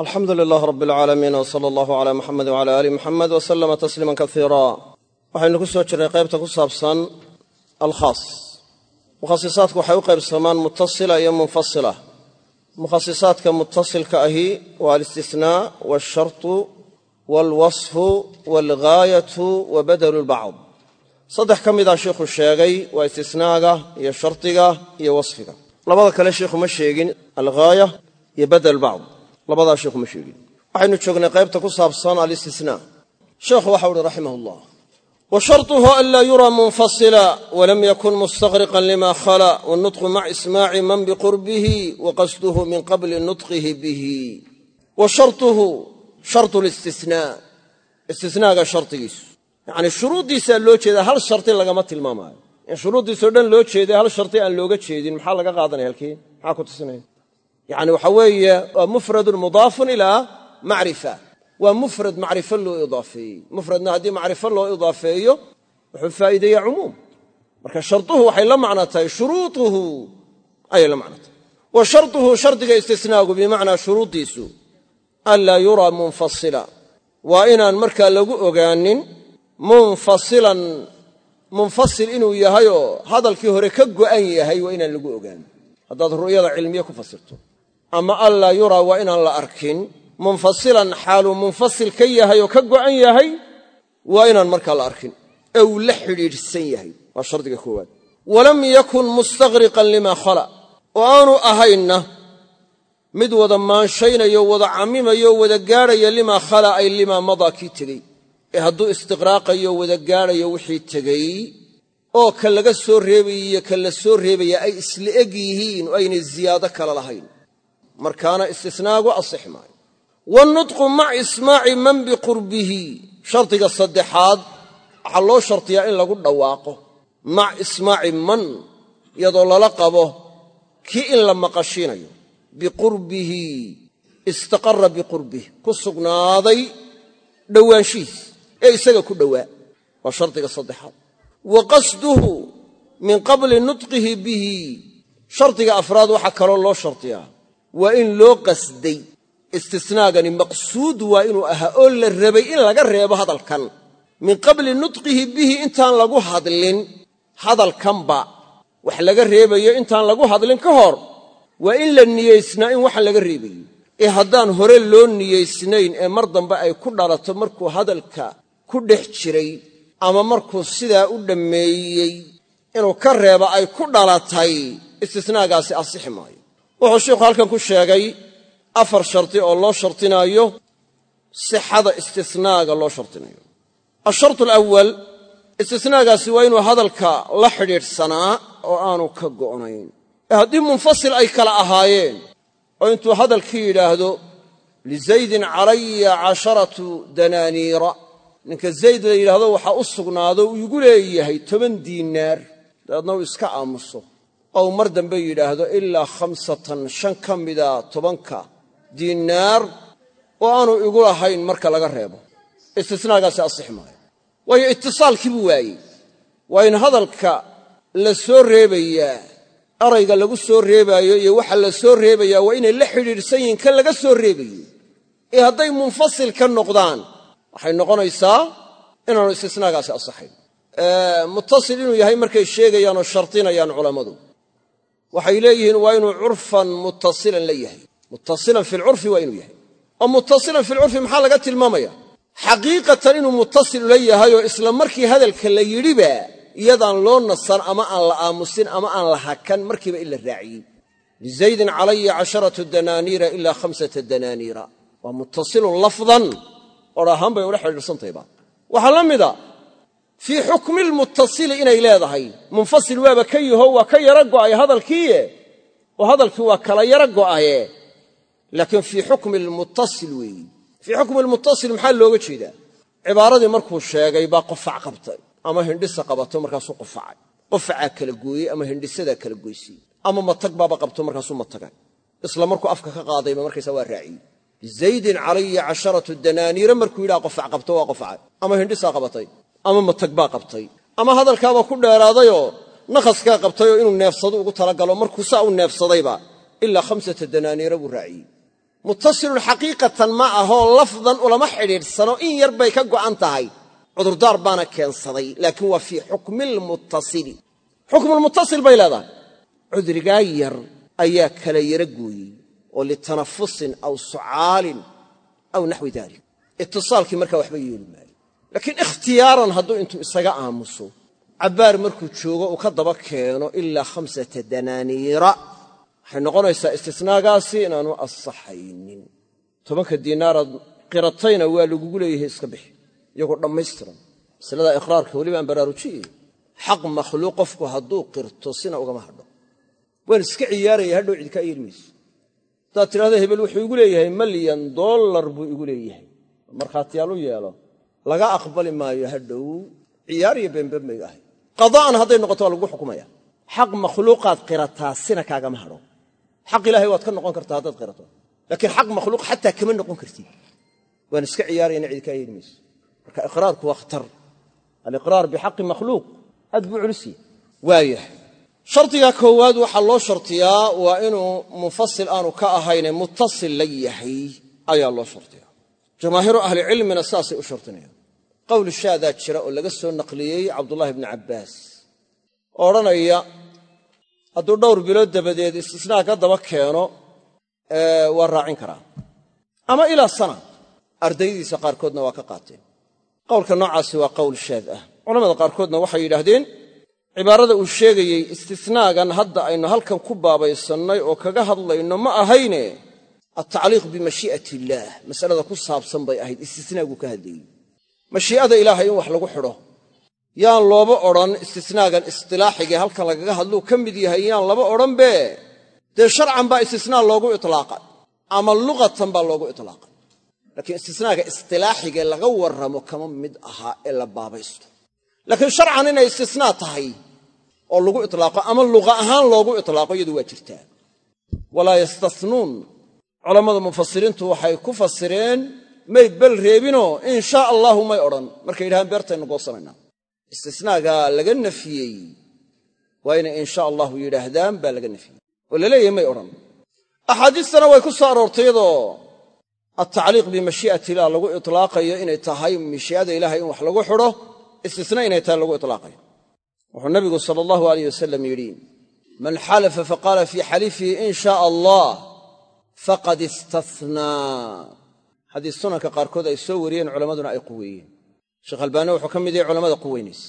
alxamdu lilaah rab alcaalamiin w sala allahu calaa muxamed wcala aali muxamed wa sallama tasliiman kaiira waxaynu ku soo jirnay qaybta ku saabsan alkhaas. Mukhasisaadku waxay u qaybsamaan mutasila iyo munfasila. Mukhasisaadka mutasilka ahi waa alistisnaa walshartu walwasfu walghaayatu wa badelu lbacd saddex ka midaa sheikhu sheegay waa istisnaaga iyo shardiga iyo wasfiga. Labada labadaa sheikhu ma sheegin. Waxaynu joognay qaybta ku saabsan alistinaa sheekhu waxau uhi raximah allah wa sharuhu anlaa yuraa munfasila walam yakun mustaqriqan lima khala wanutqu mac ismaaci man biqurbihi wa qasduhu min qabli nutqihi bihi. Wa sharuhu shartu listinaa istinaaga shardigiisu yacnii shuruuddiisaa loo jeedaa hal shardi lagama tilmaamaayo. In shuruuddiisoo dhan loo jeeday hal shardi aan looga jeedin maxaa laga qaadanaya halkii? Maxaa ku tusinaya? Yacni waxa weeye waa mufradun mudaafun ilaa macrifa. Waa mufrad macrifo loo idaafeeyey. Mufradna haddii macrifo loo idaafeeyo wuxuu faa'iideeyaa cumuum. Marka sharduhu waxay la macno tahay shuruutuhu ayay la macno tahay. Wa sharduhu shardiga istisnaagu bimacnaa shuruuddiisu anlaa yuraa munfasila. Waa inaan markaa lagu ogaanin munfasilan munfasil inuu yahayoo hadalkii hore ka go'an yahay waa inaan lagu haddaad ru'yada cilmiye ku ama anlaa yuraa waa inaan la arkin. Munfasilan xaaluu munfasil ka yahay oo ka go'an yahay waa inaan markaa la arkin. Ee uu la xidhiidhsan yahay waa shardiga koowaad. Walam yakun mustaqriqan lima khala. Oo aanu ahaynna mid wada maanshaynaya wada cammimayo wada gaadhaya limaa khala ay limaa madaa kii tegey. Ee hadduu istiqraaqayo wada gaadhayo wixii tegey oo ka laga soo reebayay iyo ka la soo reebaya ay isla eg yihiin oo aynay ziyaado kale lahayn markaana istisnaagu asix maayo. Wanutqu mac ismaaci man biqurbihi shardiga saddexaad waxaa loo shardiyaa in lagu dhawaaqo. Mac ismaaci man iyadoo lala qabo kii in la maqashiinayo. Biqurbihi istaqara biqurbih ku sugnaaday dhowaanshihiis ee isaga ku dhowaa. Waa shardiga saddexaad. Wa qasduhu min qabli nutqihi bihi. Shardiga afraad waxaa kaloo loo shardiyaa waa in loo qasday. Istisnaagani maqsuud waa inuu ahaa oo la rabay in laga reebo hadalkan. Min qabli nutqihi bihi intaan lagu hadlin hadalkanba wax laga reebayo intaan lagu hadlin ka hor. Waa in la niyeysnaa in waxa laga reebayo. Ee haddaan hore loo niyeysnayn ee mar dambe ay ku dhalato markuu hadalka ku dhex jiray ama markuu sidaa u dhammeeyey inuu ka reebo ay ku dhalatay istisnaagaasi asixi maayo wuxuu sheikhu halkan ku sheegay afar shardi oo loo shardinaayo sixada istisnaaga loo shardinayo ashartu alawal istisnaagaasi waa inuu hadalka la xidhiidhsanaa oo aanu ka go'nayn. Ee haddii munfasil ay kala ahaayeen oo intuu hadalkii yidhaahdo lizaydin calaya casharatu danaaniira. Ninka zayd la yidhaahdo waxaa u sugnaado uu igu leeyahay toban diinaar. Dabeedna uu iska aamuso ou mar dambe yidhaahdo ilaa khamsatan shan ka mida tobanka diinaar oo aanu igu lahayn marka laga reebo. Istisnaagaasi asixi maayo. Waayo itisaalkii buu waayey. Waa in hadalka la soo reebayaa erayga lagu soo reebaayo iyo waxa la soo reebayaa waa inay la xidhiidhsan yihiin kan laga soo reebayo. Ee hadday munfasil ka noqdaan waxay noqonaysaa inaanu istisnaagaasi asaxayn muttasil inuu yahay markay sheegayaan oo shardinayaan culammadu waxay leeyihiin waa inuu curfan muttasilan la yahay. Muttasilan fi lcurfi waa inuu yahay. Oo muttasilan fi lcurfi maxaa laga tilmaamaya? Xaqiiqatan inuu muttasil ula yahay oo isla markii hadalka la yidhiba iyadaan loo nasan ama aan la aamusin ama aan la hakan markiiba in la raaciyey lizaydin calaya casharatu danaaniira ilaa khamsata danaaniira. Waa muttasilun lafdan. Or bay ula xidhiidhsantahayba waxaa la mida fii xukmi lmuttasili inay leedahay. Munfasil waaba ka yaho waa ka yaro go'ay hadalkiiye. Oo hadalkii waa kala yaro go'aye laakiin fii xukmi lmuttasil weeyi. Fii xukmi lmuttasil maxaa looga jeedaa? Cibaaradii markuu sheegay baa qofac qabtay. Ama hindhisa qabato markaasuu qofacay qofacaa kala gooyey ama hindhisadaa kala goysay ama matag baaba qabto markaasuu matagay isla markuu afka ka qaadayba markaysa waa raaciyey. Zaydin calaya casharatu danaaniira markuu yidhaha qofac qabto waa qofacay ama matag baa qabtay. Ama hadalkaaba ku dheeraadayoo nakhaskaa qabtayoo inuu neefsado ugu talagalo markuu saa u neefsadayba ilaa khamsata danaaniira buu raaciyey. Muttasilun xaqiiqatan ma ahoo lafdan ulama xidhiidhsano in yar bay ka go'an tahay. Cudurdaar baana keensaday laakiin waa fii xukmilmuttasili xukmulmuttasil bay leedahay. Cudrigaa yar ayaa kala yara gooyey oo litanafusin aw sucaalin aw naxwi dalik. Itisaalkii markaa waxba yeeli laakiin ikhtiyaaran hadduu intuu isaga aamuso cabbaar markuu joogo uu ka daba keeno ilaa khamsata danaaniira. Waxay noqonaysaa istisnaagaasi inaanu asaxaynin tobanka diinaaraad qiratayna waa lagugu leeyahay iska bixi iyagoo dhammaystiran. Masalada iqraarka weliba aan baraarujiyey xaq makhluuq qofku hadduu qirto sina ugama hadho. Waan iska ciyaaraya hadhow cid kaa yeeli mayso haddaad tidhahdo hebel wuxuu igu leeyahay malyan dollar buu igu leeyahay. Markhaatiyaal u yeelo laga aqbali maayo hadhow ciyaar iyo beenben bay ahay qada'an hadday noqoto waa lagu xukumaya. Xaq makhluuqaad qirataa sina kaagama hadho. Xaq ilaahay waad ka noqon kartaa haddaad qirato. Laakiin xaq makhluuq xataa kama noqon kartid. Waan iska ciyaarayana cid kaa yeeli mayso marka iqraarku waa khatar. Aliqraar bixaqi makhluuq. Aad buu culisiya waayah shardiga koowaad waxaa loo shartiyaa waa inuu munfasil aanu ka ahayne muttasil la yahay ayaa loo shartiyaa jamaahiiru ahlicilmina saasay u shartinayaan qowl shaadaa jira oo laga soo naqliyey cabdullaahi bni cabbaas odhanaya hadduu dhowr bilood dabadeed istisnaa ka daba keeno waa raacin karaa. Ama ilaa sana. Ardaydiisa qaarkoodna waa ka qaateen qowlka noocaasi waa qowl shaad ah. Culamada qaarkoodna waxay yidhaahdeen cibaarada uu sheegayey istisnaagan hadda aynu halkan ku baabaysannay oo kaga hadlayno ma ahayne altacliiq bimashii'at illaah masalada ku saabsan bay ahayd. Istisnaaguu ka hadlayey mashii'ada ilaahay in wax lagu xidho. Yaan looba odhan istisnaagan istilaaxigee halkan lagaga hadluu ka mid yahay yaan laba odhanbe dee sharcan baa istisnaa loogu itlaaqay ama luqatan baa loogu itlaaqay laakiin istisnaaga istilaaxigee laga warramo kama mid ahaa ee la baabaysto. Laakiin sharcan inay istisnaa tahay oo lagu itlaaqo ama luqa ahaan loogu itlaaqo iyadu waa jirtaa culammada mufasiriintu waxay ku fasireen may bel reebinoo in shaa allaahu may odhan. Markay yidhahaan beertaynu goosanaynaa istisnaaga laga nafiyey. Waa inay in sha allahu yidhaahdaan baa laga nafiyey. Oo la leeyahay may odhan. Axaadiistana way ku soo aroortay iyadoo altacliiq bimashii'ati ilah lagu itlaaqayo inay tahay mashii'ada ilaahay in wax lagu xidho istisna inay tahay lagu itlaaqayo. Wuxuu nabigu sala allahu alayh wasalam yidhi man xalafa faqaala fii xalifihi in shaa allah faqad istathnaa xadiis sunanka qaarkood ay soo wariyeen culammaduna ay quweeyeen. Sheekh albaani wuxuu ka mid yahay culamada quweynaysa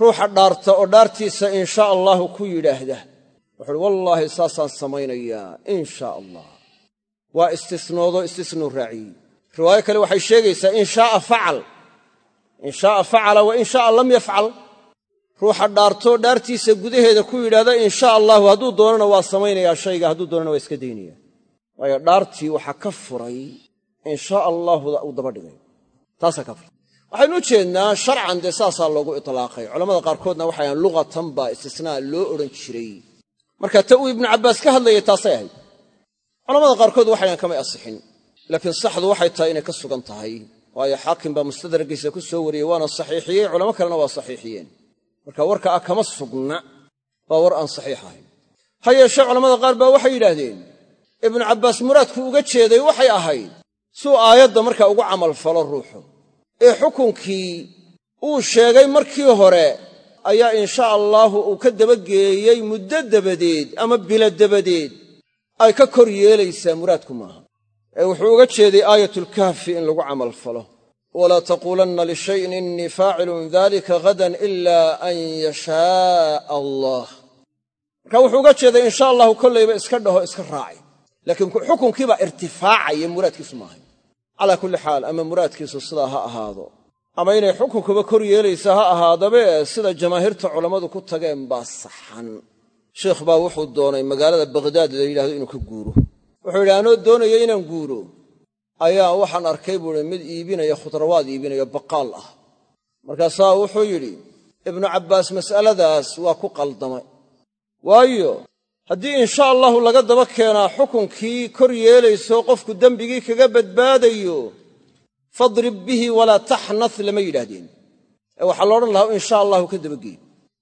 ruuxa dhaarta oo dhaartiisa in shaa allaahu ku yidhaahda. Wuxuuhi wallaahi saasaan samaynayaa in allah waa istisnoodo istisnuu raaciyey riwaayo kale waxay sheegaysaa in shaaa facal in shaaa facala wa in shaaa lam yafcal ruuxa dhaartoo dhaartiisa gudaheeda ku yidhahda in shaa allaahu hadduu doonana waa samaynayaa shayga hadduu doonana waa iska daynaya waayo dhaartii waxaa ka furay in shaa allaahuda uu daba dhigay. Taasaa ka furay. Waxaynu u jeednaa sharcan dee saasaa loogu itlaaqay. Culamada qaarkoodna waxay ahayn luqatan baa istisnaa loo odhan jiray. Marka ta uu ibnu cabbaas ka hadlayay taasay ahayd. Culamada qaarkood waxayan kamay asixin. Laakiin saxdu waxay tahay inay ka sugan tahay. Waayo xaakim baa mustadragiisa ku soo wariyey waana saxiixiyey. Culamo kalena waa saxiixiyeen. Marka warka ah kama sugna waa war aan saxiix ahayn. Ha yeeshee culamada qaar baa waxay yidhaahdeen ibnu cabbaas muraadku uga jeeday waxay ahayd suu aayadda markaa ugu camalfalo ruuxu. Ee xukunkii uu sheegay markii hore ayaa insha allaahu uu ka dabageeyey muddo dabadeed ama bilo dabadeed ay ka kor yeelaysaa muraadku maaha. Ee wuxuu uga jeeday aayatulkahfi in lagu camalfalo walaa taquulanna lishayin innii faacilun dalika hadan ilaa an yashaaa allah marka wuxuu uga jeeday insha allahu kollayba iska dhaho iska raaci laakiin xukunkiibaa irtifaacaya muraadkiisu maahay calaa kulli xaal ama muraadkiisu sidaa ha ahaado. Ama inay xukunkuba kor yeelaysa ha ahaadabe sida jamaahiirta culammadu ku tageen baa saxan. Sheikh baa wuxuu doonay magaalada bakhdaad la yidhahdo inuu ka guuro. Wuxuu yidhi anoo doonaya inaan guuro? Ayaa waxaan arkay buuhi mid iibinaya khudrawaad iibinayo baqaal ah. Markaasaa wuxuu yidhi ibnu cabbaas mas'aladaas waa ku qaldamay. Waayo haddii insha allahu laga daba keenaa xukunkii kor yeelayso qofku dembigii kaga badbaadayo fadrib bihi walaa taxnath lama yidhaahdeen. Ee waxaa la odhan lahaa insha allahu ka dabageey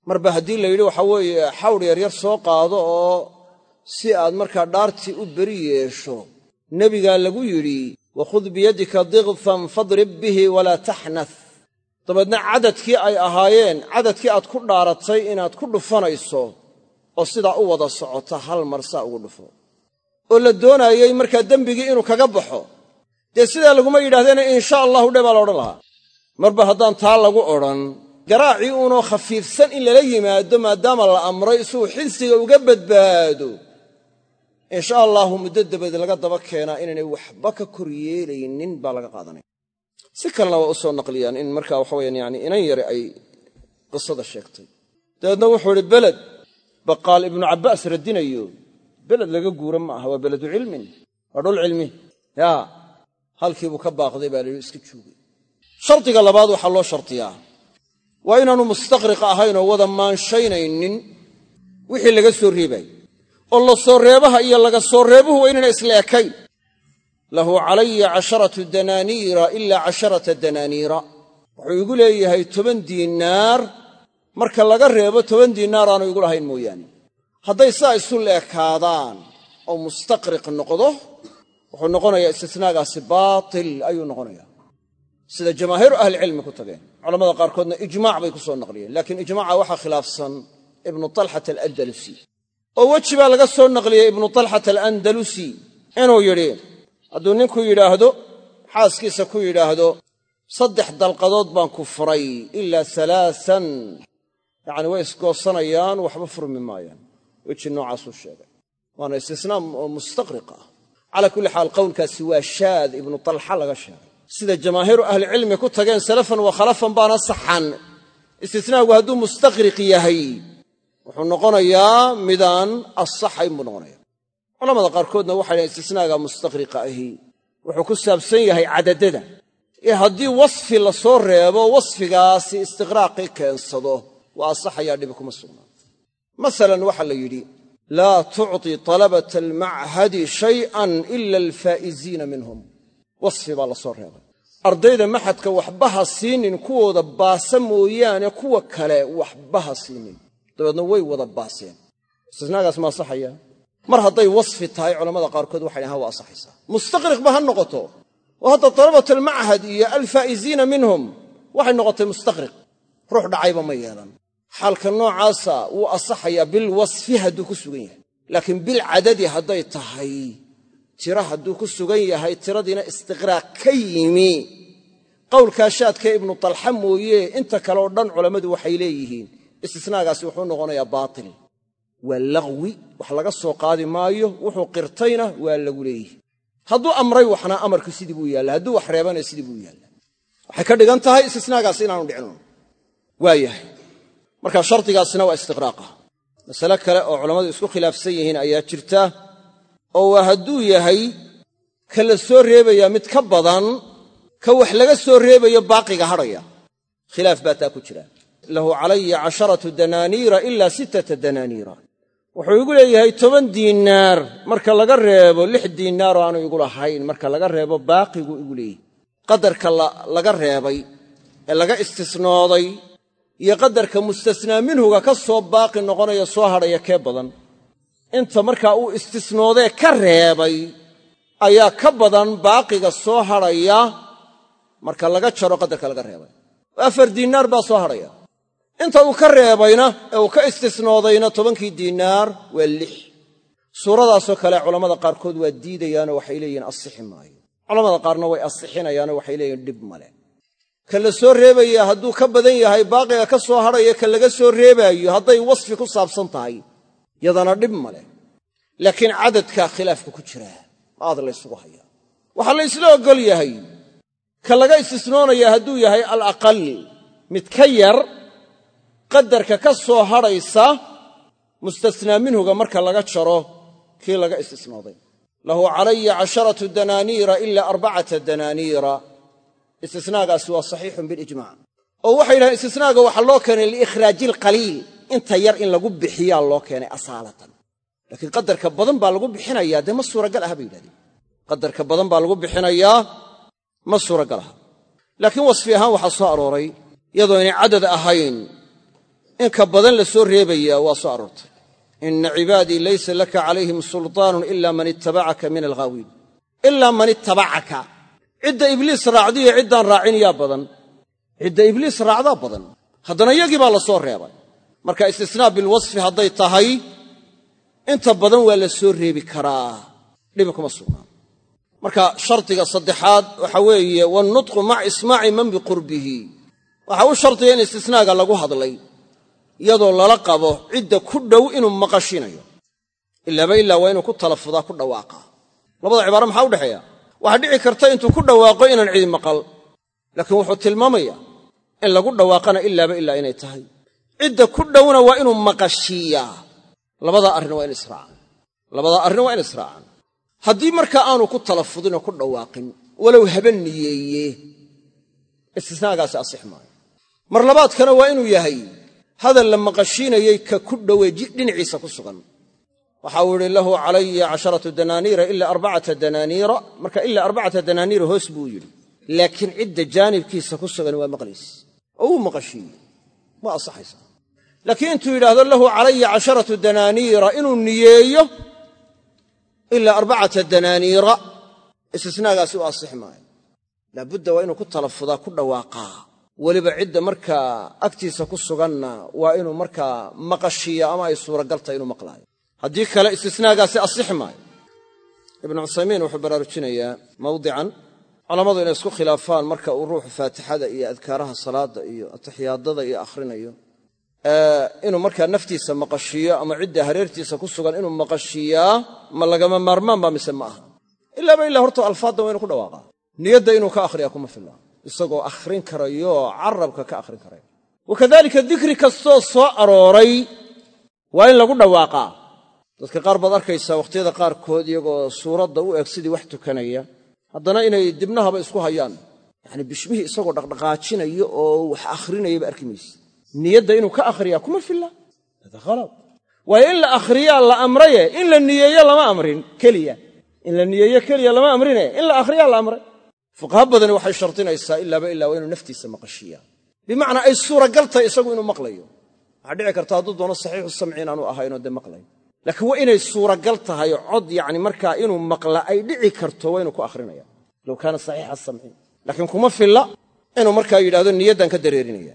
marba haddii la yidhi waxaa weeye xawr yaryar soo qaado oo si aad markaa dhaartii u beri yeesho nebigaa lagu yidhi wakhud biyadika diqfan fadrib bihi walaa taxnath. Dabeedna cadadkii ay ahaayeen cadadkii aad ku dhaaratay inaad ku dhufanayso oo sidaa u wada socota hal mar saa ugu dhufo. oo la doonaayey markaa dembigii inuu kaga baxo. Dee sidaa laguma yidhahdeena insha allahu dhe baa la odhan lahaa. Marba haddaan taa lagu odhan garaacii uunoo khafiifsan in lala yimaado maadaama la amray isuu xilsiga uga badbaado. Insha allaahu muddo dabadeed laga daba keenaa inaynay waxba ka kor yeelaynin baa laga qaadanaya. Si kalena waa u soo naqliyaan in markaa waxaweyaan yani inan yare ay qisada sheegtay. Dabeedna wuxuu idhi beled baqaal ibnu cabbaas radinayo beled laga guura ma aha waa beledu cilmin. Waa dhul cilmi. Yaa halkiibuu ka baaqday baa layihi iska joogay shardiga labaad waxaa loo shardiyaa. Waa inaanu mustaqriq ahayn oo wada maanshaynaynin wixii laga soo reebaay oo la soo reebaha iyo laga soo reebuhu waa inayna isla ekayn. Lahu calaya casharatu danaaniira ilaa casharata danaaniira. Wuxuu igu leeyahay toban diinaar marka laga reebo toban diinaar aanu igu lahayn mooyaane. Hadday saa isu leekaadaan oo mustaqriq noqdo wuxuu noqonayaa istisnaagaasi baatil ayuu noqonayaa. Sida jamaahiiru ahlicilmi ku tageen culamada qaarkoodna ijmaac bay ku soo naqliyeen laakiin ijmaaca waxaa khilaafsan ibnu talxat alandalusi. Oo weji baa laga soo naqliyey ibnu talxat alandalusi inuu yidhi hadduu ninku yidhaahdo xaaskiisa ku yidhaahdo saddex dalqadood baan ku furay ilaa alaaan yacni way isgoosanayaan waxba furmi maayaan. Weji noocaasuu sheegay. Waana istisnaa oo mustaqriq ah. Calaa kulli xaal qowlkaasi waa shaad ibnu talxa laga sheegay. Sida jamaahiiru ahlicilmi ku tageen salafan wa khalafan baana saxan. Istisnaagu hadduu mustaqriq yahay wuxuu noqonayaa midaan asaxayn buu noqonaya culamada qaarkoodna waxay dhahen istisnaaga mustaqriqa ahi. Wuxuu ku saabsan yahay cadadada. Ee haddii wasfi la soo reebo wasfigaasi istiqraaqii keensado waa asaxayaa dhibi kuma sugnaa masalan waxaa la yidhi laa tucطi talabata almachadi shay'an ila alfaa'iziina minhum. Wasfi baa la reebay. Ardayda maxadka waxba ha siinin kuwooda baasa mooyaane kuwa kale waxba ha siinin. Dabeedna way wada baaseen. Istisnaagaas ma asaxaya mar hadday wasfi tahay culamada qaarkood waxay dhahan waa asaxaysaa mustaqriqba ha noqoto. Oo hadda talabat almachad iyo alfaa'iziina minhum waxay noqotay mustaqriq. Ruux dhacayba ma yeelan xaalka noocaasa wuu asaxayaa bilwasfi hadduu ku sugan yahay. Laakiin bilcadadi hadday tahay tira hadduu ku sugan yahay tiradiina istiqraaq ka yimi. Qowlkaa shaadkee ibnu talxa mooye inta kale oo dhan culammadu waxay leeyihiin istisnaagaasi wuxuu noqonayaa baatil. Waa laqwi wax laga soo qaadi maayo wuxuu qirtayna waa lagu leeyihi hadduu amray waxna amarku sidii buu yaalla hadduu wax reebana sidii buu yaalla waxay ka dhigan tahay istisnaagaasi inaanu dhicin waayahay marka shardigaasina waa istiqraaqa. Masale kale oo culammadu isku khilaafsan yihiin ayaa jirta oo waa hadduu yahay ka la soo reebayaa mid ka badan ka wax laga soo reebayo baaqiga hadhaya. Khilaaf baa taa ku jira. Lahu calaya casharatu danaaniira ilaa sittata danaaniira. Wuxuu igu leeyahay toban diinaar marka laga reebo lix diinaaroo aanu igu lahayn marka laga reebo baaqigu igu leeyahy qadarka laga reebay ee laga istisnooday iyo qadarka mustasnaa minhuga ka soo baaqi noqonaya soo hadhaya kee badan. Inta markaa uu istisnoodee ka reebay ayaa ka badan baaqiga soo hadhaya marka laga jaro qadarka laga reebay. Afar diinaar baa soo hadhaya. Inta uu ka reebayna ee uu ka istisnoodayna tobankii diinaar waa lix. Suuradaasoo kale culammada qaarkood waa diidayaanoo waxay leeyihiin asixi maayo. Culamada qaarna way asixinayaanoo waxay leeyihiin dhib male ka la soo reebaya hadduu ka badan yahay baaqiga ka soo hadhaya ka laga soo reebaayo hadday wasfi ku saabsan tahay yadana dhib male laakiin cadadkaa khilaafka ku jiraa aad laysugu hayaa waxaa la ysla oggol yahay ka laga istisnoonaya hadduu yahay alaqal mid ka yar qadarka ka soo hadhaysa mustasnaa minhuga marka laga jaro kii laga istisnooday. Lahu calaya casharatu danaaniira ilaa arbacata danaaniira istisnaagaasi waa saxiixun bilijmac oo waxay yidhahdeen istisnaaga waxaa loo keenay liikhraaji alqaliil inta yar in lagu bixiyaa loo keenay asaalatan. Laakiin qadarka badan baa lagu bixinayaa dee ma suuragal aha bay yidhahdeen. Qadarka badan baa lagu bixinayaa ma suuragal aha. Laakiin wasfi ahaan waxaa soo arooray iyadoo inay cadad ahayn in ka badan la soo reebayaa waa soo aroortay. Ina cibaadii laysa laka calayhim sulطaanun ila man ittabacaka min alghaawiin ilaa man ittabacaka cidda ibliis raacdiyo ciddaan raacin yaa badan. Cidda ibliis raacdaa badan. Haddana yagii baa la soo reebay. Marka istisnaa bilwasfi hadday tahay inta badan waa la soo reebi karaa. Dhibi kuma sugnaan. Marka shardiga saddexaad waxa weeye wannutqu maca ismaaci man biqurbihi waxa u shardiga in istisnaaga lagu hadlay iyadoo lala qabo cidda ku dhow inuu maqashinayo. Ilaaba ilaa waa inuu ku talafudaa ku dhawaaqaa labada cibaaro maxaa udhexeeya waxaa dhici karta intuu ku dhawaaqo inaan cidi maqal. Laakiin wuxuu tilmaamaya in lagu dhawaaqana ilaaba ilaa inay tahay. Cidda ku dhowna waa inuu maqashiiyaa labadaa arrin waa in israacaan. Labadaa arrin waa in israacaan. Haddii markaa aanu ku talafudinoo ku dhawaaqin walow haben niyeeye istisnaagaasi asix maayo. Mar labaadkana waa inuu yahay hadal la maqashiinayay ka ku dhowee dhinaciisa ku sugan waxa uu idhi lahu calaya casharatu danaaniira ila arbacata danaaniira marka ilaa arbacata danaaniira hoos buu yidhi. Laakiin cidda jaanibkiisa ku sugan waa maqlayse oo wuu maqashiiyey waa asaxaysaa laakiin intuu yidhaahdo lahu calaya casharatu danaaniira inuu niyeeyo ilaa arbacata danaaniira istisnaagaasi u asixi maayo. Laabudda waa inuu ku talafudaa ku dhawaaqaa. Weliba cidda markaa agtiisa ku suganna waa inuu markaa maqashiiya ama ay suuragaltahay inuu maqlaayo haddii kale istisnaagaasi asixi maayo. Ibnu cuthaymiin wuxuu baraarujinayaa mawdican culammadu inay isku khilaafaan marka uu ruuxu faatixada iyo adkaaraha salaada iyo atixiyaadada iyo akhrinayo inuu markaa naftiisa maqashiiyo ama cidda hareertiisa ku sugan inuu maqashiiyaa ma lagama maarmaan ba mise ma aha. Ilaaba ilaa horta alfaadda waa inu ku dhawaaqaa. Niyadda inuu ka akhriya kuma filla. Isagoo akhrin karayo carabka ka akhrin karaya wakadalika dikri kastoo soo arooray waa in lagu dhawaaqaa dadka qaar baad arkaysaa wakhtiyada qaarkood iyagoo suuradda u eg sidii wax tukanaya. Haddana inay dibnahaba isku hayaan. Yacni bishmihii isagoo dhaqdhaqaajinayo oo wax akhrinayaba arki mayse niyadda inuu ka akhriyaa kuma filla. Hada khalad. Waayo in la akhriyaa la amraye in la niyeeyo lama amrin keliya. In la niyeeyo keliya lama amrine in la akhriyaa la amray. Fuqaha badani waxay shardinaysaa ilaaba ilaa waa inuu naftiisa maqashiiyaa bimacnaa ay suuragal tahay isagu inuu maqlayo. Waxaa dhici karta hadduu doono saxiixu samci inaanu ahaynoo dee maqlayn laakiin waa inay suuragal tahay cod yacni markaa inuu maqla ay dhici karto waa inuu ku akhrinaya. Low kaana saxiixa samci laakiin kuma filla inuu markaa yidhahdo niyaddan ka dareerinaya.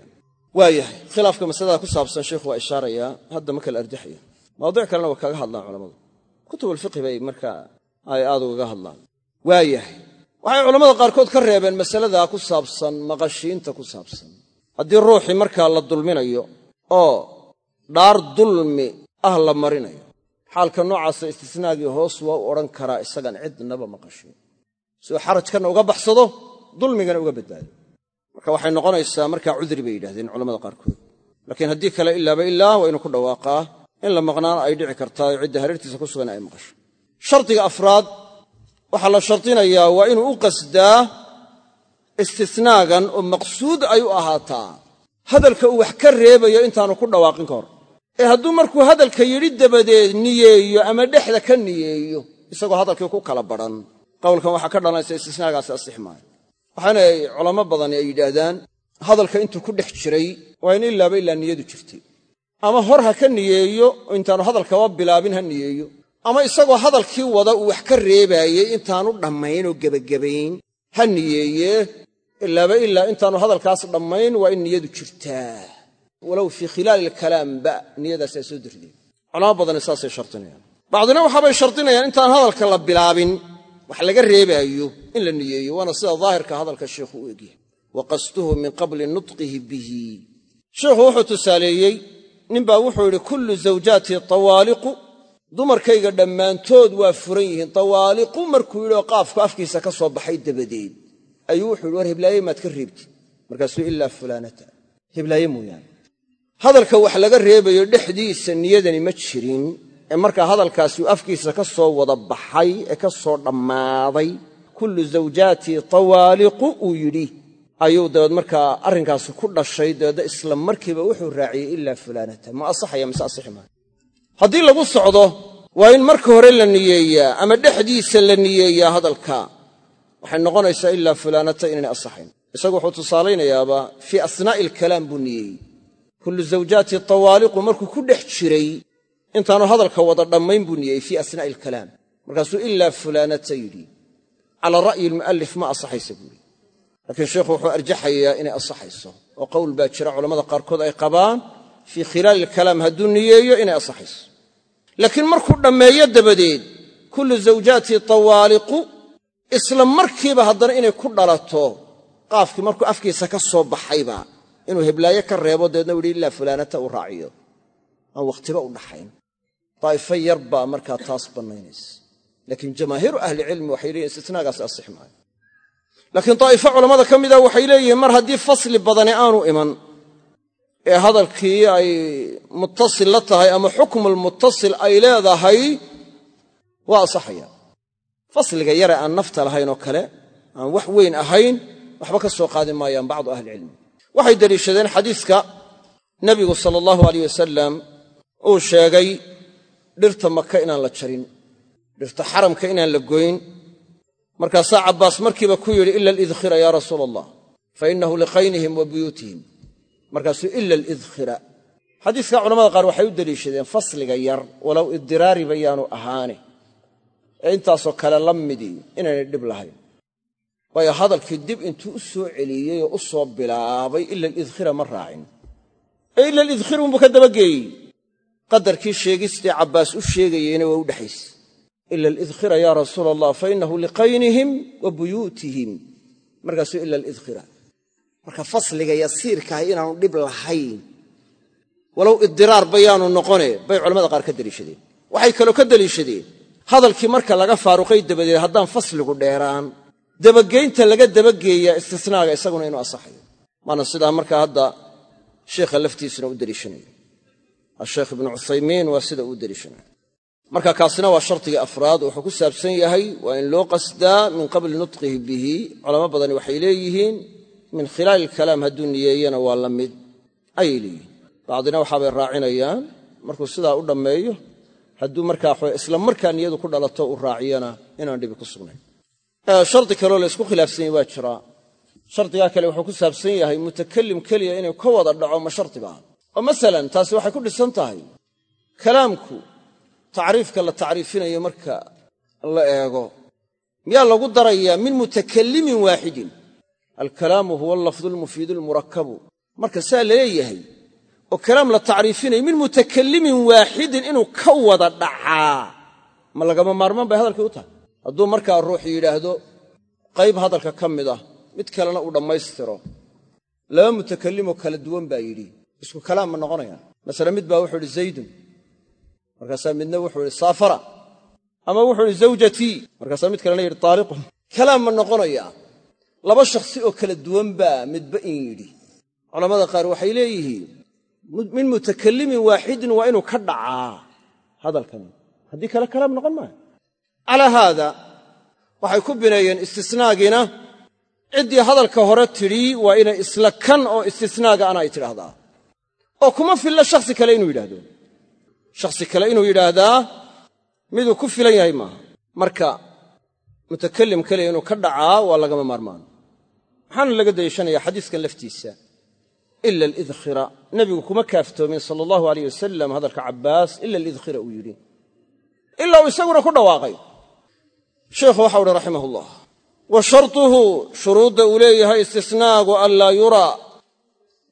Waayahay khilaafka masalada ku saabsan sheikhu waa ishaarayaa hadda ma kala arjaxaya. Mawdic kalena way kaga hadlaan culammadu kutubulfiqhi bay markaa ay aad ugaga hadlaan. Waayahay waxay culammada qaarkood ka reebeen masaladaa ku saabsan maqashiinta ku saabsan. Haddii ruuxii markaa la dulminayo oo dhaar dulmi ah la marinayo xaalka noocaasa istisnaagii hoos waa u odhan karaa isagan cidnaba maqashiin si uu xarajkanna uga baxsado dulmigana uga badbaado marka waxay noqonaysaa markaa cudri bay yidhahdeen culamada qaarkood. Laakiin haddii kale ilaaba ilaa waa inuu ku dhawaaqaa in la maqnaana ay dhici kartaa cidda hareertiisa ku sugan ay maqasho. Shardiga afraad waxaa la shardinayaa waa inuu u qasdaa istisnaagan oo maqsuud ay u ahaataa. Hadalka uu wax ka reebayo intaanu ku dhawaaqin ka hor ee hadduu markuu hadalka yidhi dabadeed niyeeyo ama dhexda ka niyeeyo isagoo hadalkii ku kala badhan qowlkan waxaa ka dhalanaysa istisnaagaasi asix waxaana culamo badani ay yidhaahdaan hadalka intuu ku dhex jiray waa in ilaaba ilaa niyadu jirtay. Ama hor ha ka niyeeyo intaanu hadalkaba bilaabin ha niyeeyo. Ama isagoo hadalkii wada uu wax ka reebaayey intaanu dhammayn oo gebagabayn ha niyeeye. Ilaaba ilaa intaanu hadalkaas dhammayn waa in niyadu jirtaa walow fii khilaali ilkalaamba niyadaasaa soo dardeen culamo badani saasay shardinayaan bacdina waxaabay shardinayaan intaan hadalka la bilaabin wax laga reebaayo in la niyeeyo waana sida daahirka hadalka sheikhu u egyahay wa qasduhu min qabli nutqihi bihi. Sheikhu wuxuu tusaaleeyey ninbaa wuxuu yidhi kullu zawjaati tawaaliqu. Dumarkayga dhammaantood waa furan yihiin tawaaliqu markuu yidhi oo qaafku afkiisa ka soo baxay dabadeed. Ayuu wuxuu yidhi war hiblaaye maad ka reebtid. Markaasuu ilaa fulaanata mooyaane hadalka wax laga reebayo dhexdiisa niyadani ma jirin ee markaa hadalkaasi uu afkiisa ka soo wada baxay ee ka soo dhammaaday kullu zawjaatii tawaaliqu uu yidhi. Ayuu dabeed markaa arrinkaasi ku dhashay dabeedna isla markiiba wuxuu raaciyey ilaa fulaanata. Ma asaxaya mise asixi maayo? Haddii lagu socdo waa in marka hore la niyeeyaa ama dhexdiisa la niyeeyaa hadalka. Waxay noqonaysaa ilaa fulaanata inaynay asaxayn. Isagu wuxuu tusaalaynayaaba fii asnaa'i alkalaam buu niyeeyey kullu zawjaati tawaaliqu markuu ku dhex jiray intaanu hadalka wada dhammayn buu niyeeyey fii asnaa'i alkalaam markaasuu ilaa fulaanata yidhi. Calaa ra'yi almu'allif ma asaxaysa buuri laakiin sheikhu wuxuu arjaxayaa inay asaxayso oo qowl baa jira culamada qaarkood ay qabaan fii khilaali ilkalaam hadduu niyeeyo inay asaxayso. Laakiin markuu dhammeeyo dabadeed kullu zawjaati tawaaliqu isla markiiba haddana inay ku dhalato qaafkii markuu afkiisa ka soo baxayba inuu heblaaye ka reebo dabeedna u ilaa fulaanata uu raaciyo. Aan wakhtiba u dhaxayn daa'ifo yar baa markaa taas bannaynaysa. Laakiin jamaahiiru ahlicilmi waxay leeyihiin istitnaagaasi asix maayo. Laakiin daa'ifo culammada ka mida waxay leeyihiin mar haddii fasli badani aanu iman ee hadalkii ay muttasil la tahay ama xukmulmuttasil ay leedahay waa asaxaya fasliga yare aan nafta lahayn oo kale aan wax weyn ahayn waxba ka soo qaadi maayaan bacdu ahlicilmi waxay deliishadeen xadiiska nebigu sala allahu aleyh wasalam uu sheegay dhirta maka inaan la jarin dhirta xaramka inaan la goyn. Markaasaa cabbaas markiiba ku yidhi ila alidkhira yaa rasuula allah fa innahu liqaynihim wa buyuutihim. Markaasuu ila alidkhira. Xadiiska culamada qaar waxay u deliishadeen fasliga yar walow idiraariba yaanu ahaane. Ee intaasoo kale la midii inaynay dhib lahayn waayo hadalkii dib intuu u soo celiyey oo u soo bilaabay ila alidkhira ma raacin. Ee ila alidkhir unbuu ka qadarkii sheegistee cabbaas u sheegayeyna waa u dhexayse ila alidkhira yaa rasuula fa innahu liqaynihim wa buyuutihim. Markaasuu ila alidkhira. Marka fasliga yasiirkaah inaanu dhib lahayn walow idiraar bayaanu noqone bay culamada qaar ka deliishadeen waxay kaloo ka deliishadeen hadalkii marka laga faaruqay dabadeed haddaan fasligu dheeraan dabageynta laga dabageeyaa istisnaaga isaguna inuu asaxayo. Maana sidaa markaa hadda sheikha laftiisuna u deliishanayo asheekh ibnu cuthaymiin waa sida uu deliishanayo marka kaasina waa shardigii afraad wuxuu ku saabsan yahay waa in loo qasdaa min qabli nutqihi bihi culamo badani waxay leeyihiin min khilaali ilkalaam hadduu niyeeyana waa la mid ayay leeyihiin. Bacdina waxaabay raacinayaan markuu sidaa u dhammeeyo hadduu markaa isla markaa niyadu ku dhalato u raaciyana inaan dhibi ku sugnayn shardi kaloo laysku khilaafsan yahy waa jiraa shardigaa kale wuxuu ku saabsan yahay mutakalim keliya inuu ka wada dhaco ma shardiba oo masalan taasi waxay ku dhisan tahay kalaamku tacriifka la tacriifinayo marka la eego. Miyaa lagu darayaa min mutakalimin waaxidin alkalaamu huwa allafdu almufiidu almurakabu marka saa la leeyahay oo kalaam la tacriifinayo min mutakalimin waaxidin inuu ka wada dhacaa ma lagama maarmaan bay hadalkii u tahay hadduu markaa ruux yidhaahdo qayb hadalka ka mid ah mid kalena uu dhammaystiro. Laba mutakalimoo kala duwan baa yidhi. Isku kalaam ma noqonayaan. Masale mid baa wuxuu idhi zaydun. Markaasaa midna wuxuu idhi saafara. Ama wuxuu idhi zawjatii markaasaa mid kalena yidhi taaliqun kalaam ma noqonayaa. Laba shakhsi oo kala duwan baa midba in yidhi. Culammada qaar waxay leeyihiin min mutakalimin waaxidin waa inuu ka dhacaa. Hadalkani haddii kale kalaam noqon maayo calaa haada waxay ku bineeyeen istisnaagiina ciddii hadalka hore tidhi waa inay isla kan oo istisnaaga ana ay tidhaahdaa. Oo kuma filla shakhsi kale inuu yidhaahdo. Shakhsi kale inuu yidhaahdaa miduu ku filan yahay maaha. Marka mutakalim keliya inuu ka dhacaa waa lagama maarmaan. Maxaana laga daliishanayaa xadiiskan laftiisa. Ila alidkhira. Nebigu kuma kaaftoomin sala allahu alayh wasalam hadalka cabbaas ila alidkhira uu yidhi. Ilaa uu isaguna ku dhawaaqay sheikhu waxau uhi raximah ullah wa shartuhu shuruudda uu leeyahay istisnaagu an laa yuraa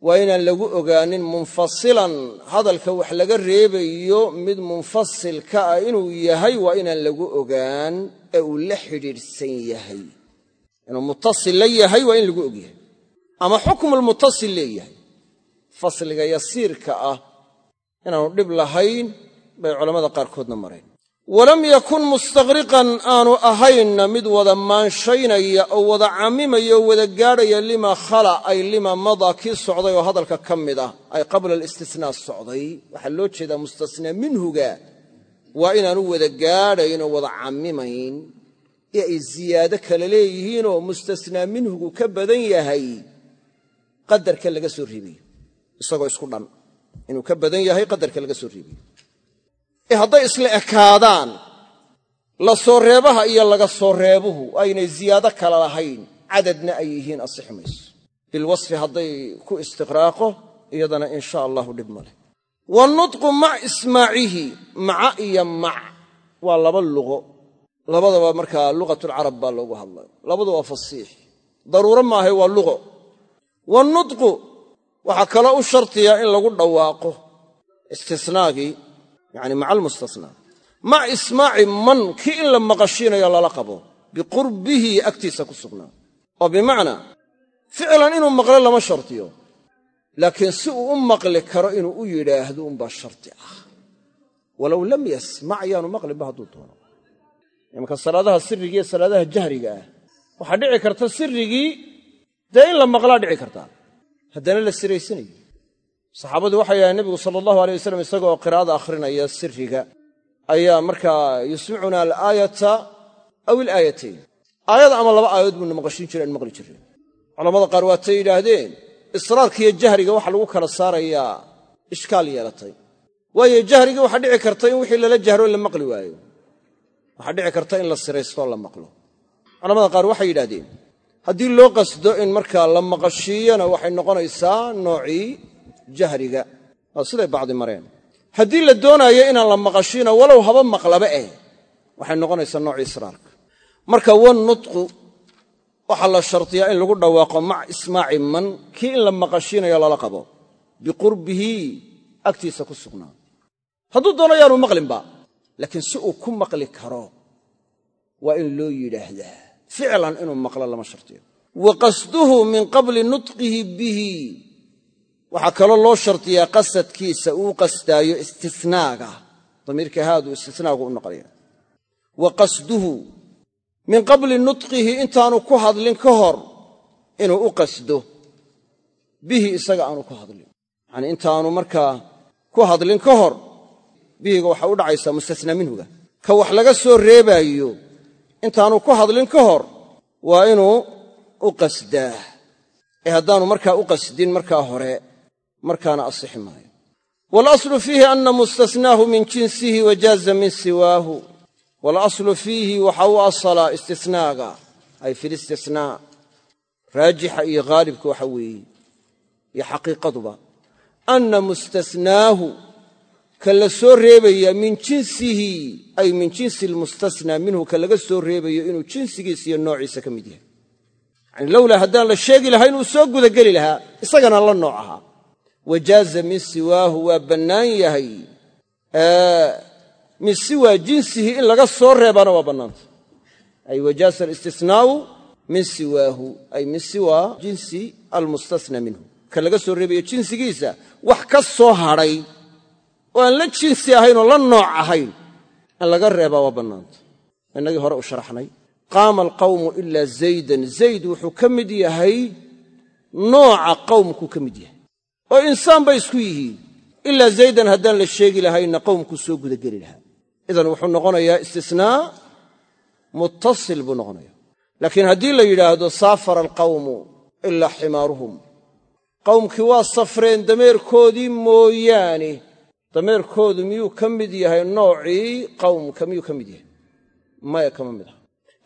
waa inaan lagu ogaanin munfasilan hadalka wax laga reebayo mid munfasilka ah inuu yahay waa inaan lagu ogaan ee uu la xidhiidhsan yahay. Inuu muttasil la yahay waa in lagu ogyahay ama xukmulmuttasil leeyahay fasliga yasiirka ah inaanu dhib lahayn bay culammada qaarkoodna mareen walam yakun mustaqriqan aanu ahaynna mid wada maanshaynaya oo wada cammimaya oo wada gaadhaya lima khala ay lima madaa kii socday oo hadalka ka mid ah ay qabla alistisnaa socday. Waxaa loo jeedaa mustasnaa minhuga. Waa inaanu wada gaadhayn oo wada cammimayn ee ay ziyaado kale leeyihiinoo mustasnaa minhugu ka badan yahay. Qadarka laga soo riibayo isagoo ee hadday isla ekaadaan la soo reebaha iyo laga soo reebuhu aynay ziyaado kale lahayn cadadna ay yihiin asixi mayso. Bilwasfi hadday ku istiqraaqo iyadana in sha allahu dhib ma leh. Wanutqu mac ismaacihi maca iyo mac waa laba luqo labadaba markaa luqatulcarab baa loogu hadlay. Labadu waa fasiix. Daruuro maahay waa luqo wanutqu waxaa kaloo u shartiya in lagu dhawaaqo istisnaagii yani maca almustasnaa mac ismaaci man kii in la maqashiinayo lala qabo biqurbihi agtiisa ku sugnaa. Oo bimacnaa ficlan inuu maqlo lama shartiyo. Laakiin si uu u maqli karo inuu u yidhaahdo unbaa sharti ah. Walow lam yasmac yaanu maqlinba hadduu doono. Imanka salaadaha sirriga iyo salaadaha jahriga ah waxaa dhici karta sirrigii dee in la maqlaa dhici kartaa haddana la siraysanayo saxaabadu waxay yidhahen nebigu sala allahu alay wasalam isagaoo qiraa'ada akhrinaya sirriga. Ayaa markaa yusmicuna alaayata aw ilaayatayn aayada ama laba aayadood buuna maqashin jire an maqli jireen culamada qaar waatay yidhaahdeen israarkiiyo jahriga waxa lagu kala saarayaa ishkaal yeelatay. Waayo jahrigii waxaa dhici karta in wixii lala jahro la maqli waayo. Waxaa dhici karta in la siraystoo la maqlo. Culamada qaar waxay yidhahdeen haddii loo qasdo in markaa la maqashiiyana waxay noqonaysaa noocii jahriga. Waa siday bacdi mareen. Haddii la doonaayo inaan la maqashiina walow haba maqlaba eh. Waxay noqonaysaa noocii israarka. Marka wannutqu waxaa la shartiyaa in lagu dhawaaqo mac ismaaci man kii in la maqashiinayo lala qabo. Biqurbihi agtiisa ku sugnaa. Hadduu doono yaanu maqlinba laakiin si uu ku maqli karo waa in loo yidhaahdaa. Ficlan inuu maqlo lama shartiyo. Wa qasduhu min qabli nutqihi bihi waxaa kaloo loo shartiyaa qasadkiisa uu qasdaayo istisnaaga. Damiirka haaduu istisnaagu u noqonaya. Wa qasduhu min qabli nutqihi intaanu ku hadlin ka hor inuu u qasdo. Bihi isaga aanu ku hadlin. Yacanii intaanu markaa ku hadlin ka hor bihiga waxaa u dhacaysaa mustasnaa minhuga. Ka wax laga soo reebaayo intaanu ku hadlin ka hor waa inuu u qasdaa. Ee haddaanu markaa u qasdin markaa hore markaana asixi maayo. Waalaslu fiihi ana mustasnaahu min jinsihi wajaaza min siwaahu. Waalaslu fiihi waxa u asalaa istisnaaga ay filistisnaa raajixa iyo haalibka waxa weeye iyo xaqiiqaduba. Anna mustasnaahu ka la soo reebaya min jinsihi ay min jinsi lmustasnaa minhu ka laga soo reebayo inuu jinsigiisa iyo noociisa ka mid yahay. Yani lowlaa haddaan la sheegi lahaa inuu soo gudageli lahaa isagana la nooc ahaa wajaaza min siwaahu waa bannaan yahay. Min siwaa jinsihi in laga soo reebaana waa bannaanta. Ay wajaaza alistisnaa'u min siwaahu ay min siwaa jinsi almustasna minhu. Ka laga soo reebayo jinsigiisa wax ka soo hadhay oo aan la jinsi ahayn oo la nooc ahayn in laga reebaa waa bannaanta. Innagii hore u sharaxnay qaama alqawmu ilaa zaydan. Zayd wuxuu ka mid yahay nooca qawmkuu ka mid yahay oo insaan bay isku yihiin. Ilaa zaydan haddaan la sheegi lahaynna qowmkuu soo gudageli lahaa. Idan wuxuu noqonayaa istisnaa muttasil buu noqonaya laakiin haddii la yidhaahdo saafara alqawmu ilaa ximaaruhum. Qowmkii waa safreen dameerkoodii mooyaane. Dameerkoodu miyuu ka mid yahay? Noocii qawmka miyuu ka mid yahay? Maya kama mid aha.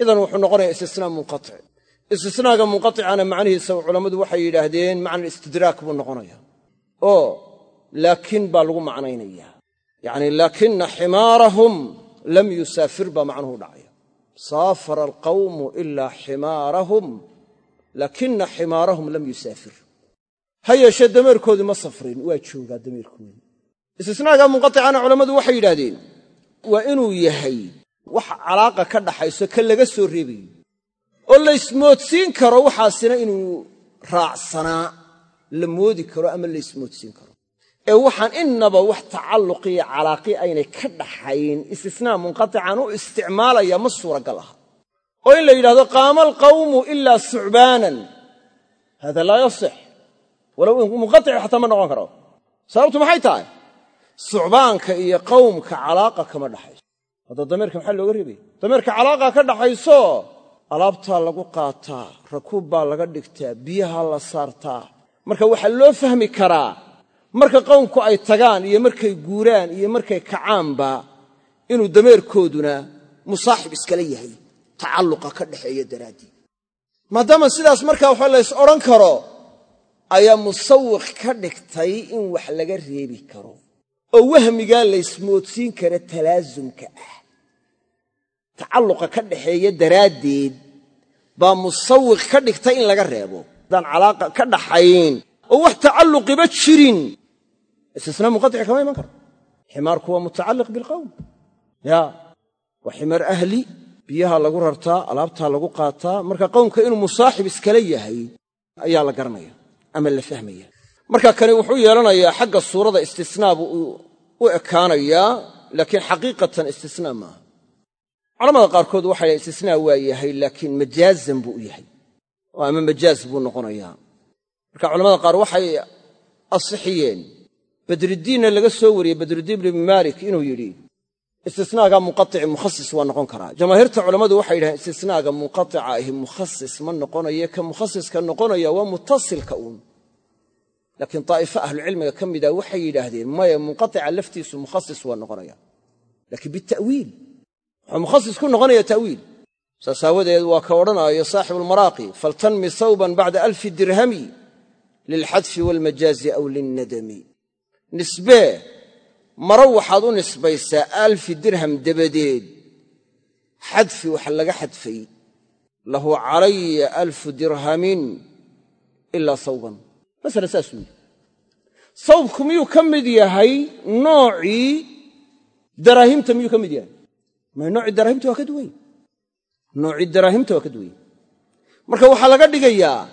Idan wuxuu noqonayaa istisnaa munqatic istisnaaga munqaticana macnihiisa culammadu waxay yidhaahdeen macna istidraak buu noqonaya oo laakiin baa lagu macnaynayaa. Yacni laakina ximaarahum lam yusaafir baa macnuhu dhacaya. Saafara alqawmu ilaa ximaarahum laakina ximaarahum lam yusaafir. Ha yeeshee dameerkoodii ma safrin waa joogaa dameerkoodii istisnaaga munqaticana culammadu waxay yidhaahdeen waa inuu yahay wax calaaqa ka dhaxayso ka laga soo reebayo. Oo la ysmoodsiin karo waxaasina inuu raacsanaa la moodi karo ama la ysmoodsiin karo. Ee waxaan innaba wax tacalluqiyo calaaqi aynay ka dhaxayn istisnaa munqatican u isticmaalaya ma suuragal aha. Oo in la yidhahdo qaama alqawmu ilaa sucbaanan hada laa yasix. Walow munqatic xataa ma noqon karo. Sababtu maxay tahay? Sucbaanka iyo qawmka calaaqa kama dhaxayso. Hadda dameerka maxaa looga reebaya dameerka calaaqa ka dhaxayso alaabtaa lagu qaataa rakuub baa laga dhigtaa biyaha la saartaa marka waxaa loo fahmi karaa marka qowmku ay tagaan iyo markay guuraan iyo markay kacaanba inuu dameerkooduna musaaxib iskala yahay tacalluqa ka dhexeeya daraaddii maadaama sidaas markaa waxa lays odhan karo ayaa musawiq ka dhigtay in wax laga reebi karo oo wahmigaa laysmoodsiin kara talaasumka ah. Tacalluqa ka dhaxeeya daraaddeed baa musawiq ka dhigtay in laga reebo haddaan calaaqa ka dhaxayn oo wax tacalluqiba jirin. Istisnaa munqatici kama iman karo. Ximaarku waa mutacalliq bilqowm ya waa ximaar ahli. Biyaha lagu rartaa alaabtaa lagu qaataa. Marka qowmka inuu musaaxib iskala yahay ayaa la garanaya ama la fahmaya. Marka kani wuxuu yeelanayaa xagga suurada istisnaa buu u ekaanayaa laakiin xaqiiqatan istisnaa maaha. Culamada qaarkood waxay istisnaa waa yahay laakiin majaazan buu u yahay oo ama majaaz buu noqonayaa marka culamada qaar waxay asixiyeen badriddiinna laga soo wariyey badruddiin bni maalik inuu yidhi istisnaaga munqaici mukhasis waa noqon karaa. Jamaahiirta culammadu waxay yidhahdeen istisnaaga munqaica ahi mukhasis ma noqonayo ka mukhasiska noqonaya waa mutasilka uun. Laakiin daa'ifo ahlucilmiga ka mida waxay yidhaahdeen maya munqaica laftiisu mukhasis waa noqonaya. Laakiin bita'wiil wuxuu mukhasis ku noqonaya ta'wiil saas aawadeed waa ka odhanaayo saaxibulmaraaqi faltanmi sawban bacda alfi dirhami lilxadfi waalmajaazi aw lilnadami nisbee maro waxaad u nisbaysaa alfi dirham dabadeed. Xadfi wax laga xadfay. Lahu calaya alfu dirhamin ilaa sawban masala saasuu yidhi sawbku miyuu ka mid yahay? Noocii daraahimta miyuu ka mid yahay? May noocii daraahimta waa ka duwany noocii daraahimta waa ka duwany marka waxaa laga dhigayaa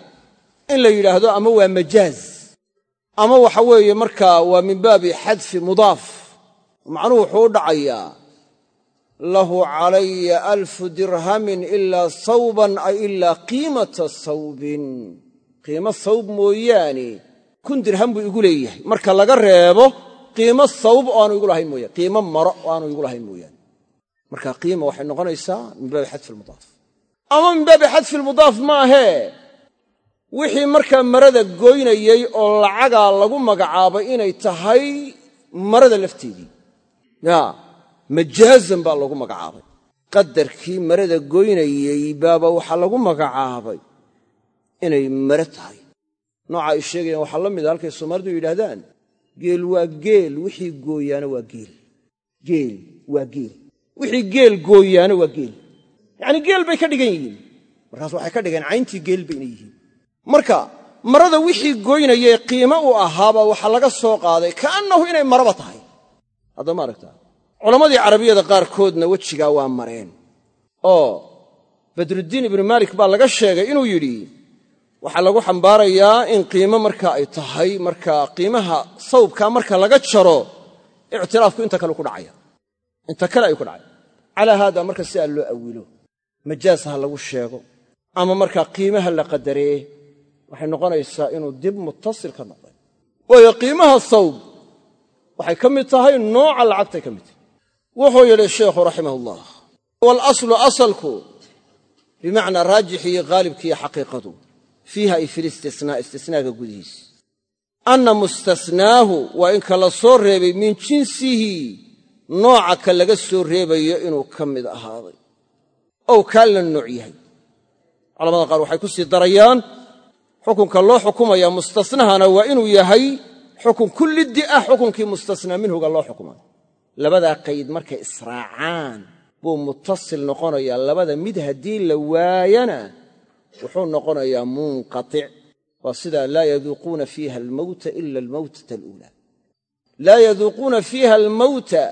in la yidhaahdo ama waa majaaz ama waxa weeye markaa waa min baabi xadfi mudaaf. Macnuhu wuxuu u dhacayaa lahu calaya alfu dirhamin ilaa sawban ay ilaa qiimata sawbin. Qiimo sawb mooyaane kun dirham buu igu leeyahay. Marka laga reebo qiimo sawb oo aanu igu lahayn mooyaane qiimo maro oo aanu igu lahayn mooyaane marka qiima waxay noqonaysaa min baabi xadfi lmudaaf ama min baabi xadfi lmudaaf maahee wixii markaa marada goynayey oo lacagaa lagu magacaabay inay tahay marada lafteedii. Ya majaazan baa lagu magacaabay. Qadarkii marada goynayey baaba waxaa lagu magacaabay inay mare tahay. Nooca ay sheegayaan waxaa la mida halkay soomaalidu yidhaahdaan geel waa geel wixii gooyaana waa geel. Geel waa geel wixii geel gooyaana waa geel. Yacanii geel bay ka dhigan yihiin. Markaas waxay ka dhigeen cayntii geel bay inay yihiin. Marka marada wixii goynayee qiimo u ahaaba waxaa laga soo qaaday ka'annahu inay maraba tahay. Haddama aragtaa? Culammadii carabiyada qaarkoodna wejigaa waa mareen. Oo badruddiin ibnu maalik baa laga sheegay inuu yidhi waxaa lagu xambaarayaa in qiimo marka ay tahay marka qiimaha sawbkaa marka laga jaro ictiraafku inta kale ku dhacaya inta kale ayuu ku dhacaya calaa haada marka sidaa loo awilo majaas ha lagu sheego ama markaa qiimaha la qadaree waxay noqonaysaa inuu dib mutasil ka noqday. Waayo qiimaha sawb waxay ka mid tahay nooca lacagtay ka mid tahay. Wuxuu yidhi sheikhu raximahullah waalaslu asalku bimacnaa raajixii haalibkiiyo xaqiiqadu fiiha ay filistisnaa istisnaaga gudihiis. Anna mustasnaahu waa in ka la soo reebay min jinsihi nooca ka laga soo reebayo inuu ka mid ahaaday. Ow kaa la nooc yahay. Culamada qaar waxay ku sii darayaan xukunka loo xukumaya mustasnahana waa inuu yahay xukun kulliddi ah xukunkii mustasnaa minhuga loo xukumayo labadaa qayd markay israacaan buu mutasil noqonayaa labada mid haddii la waayana wuxuu noqonayaa munqatic waa sidaa laa yaduuquuna fiiha almowta ila almowtata aluulaa. Laa yaduuquuna fiiha almowta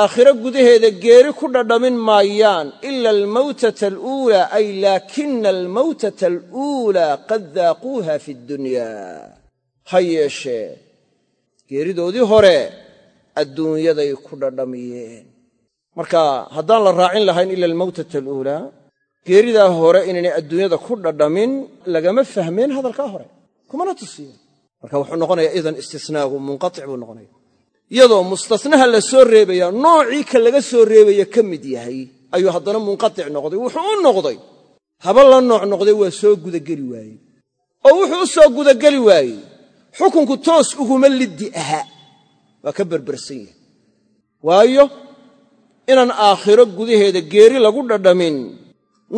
aakhiro gudaheeda geeri ku dhadhamin maayaan. Ila almowtata aluulaa ay laakina almowtata aluulaa qad daaquuha fi ddunyaa ha yeeshee geeridoodii hore adduunyaday ku dhadhamiyeen. Marka haddaan la raacin lahayn ila almowtata aluulaa geeridaa hore inaynay adduunyada ku dhadhamin lagama fahmeen hadalkaa hore. Kumana tusiyen marka wuxuu noqonayaa idan istisnaagu munqatic buu noqonaya iyadoo mustasnaha la soo reebaya noocii ka laga soo reebaya ka mid yahay ayuu haddana munqatic noqday. Wuxuu u noqday haba la nooc noqday waa soo gudageli waayey. Oo wuxuu u soo gudageli waayey xukunku toos uguma liddi ahaa waa ka berbersan yahay. Waayo inaan aakhiro gudaheeda geeri lagu dhadhamin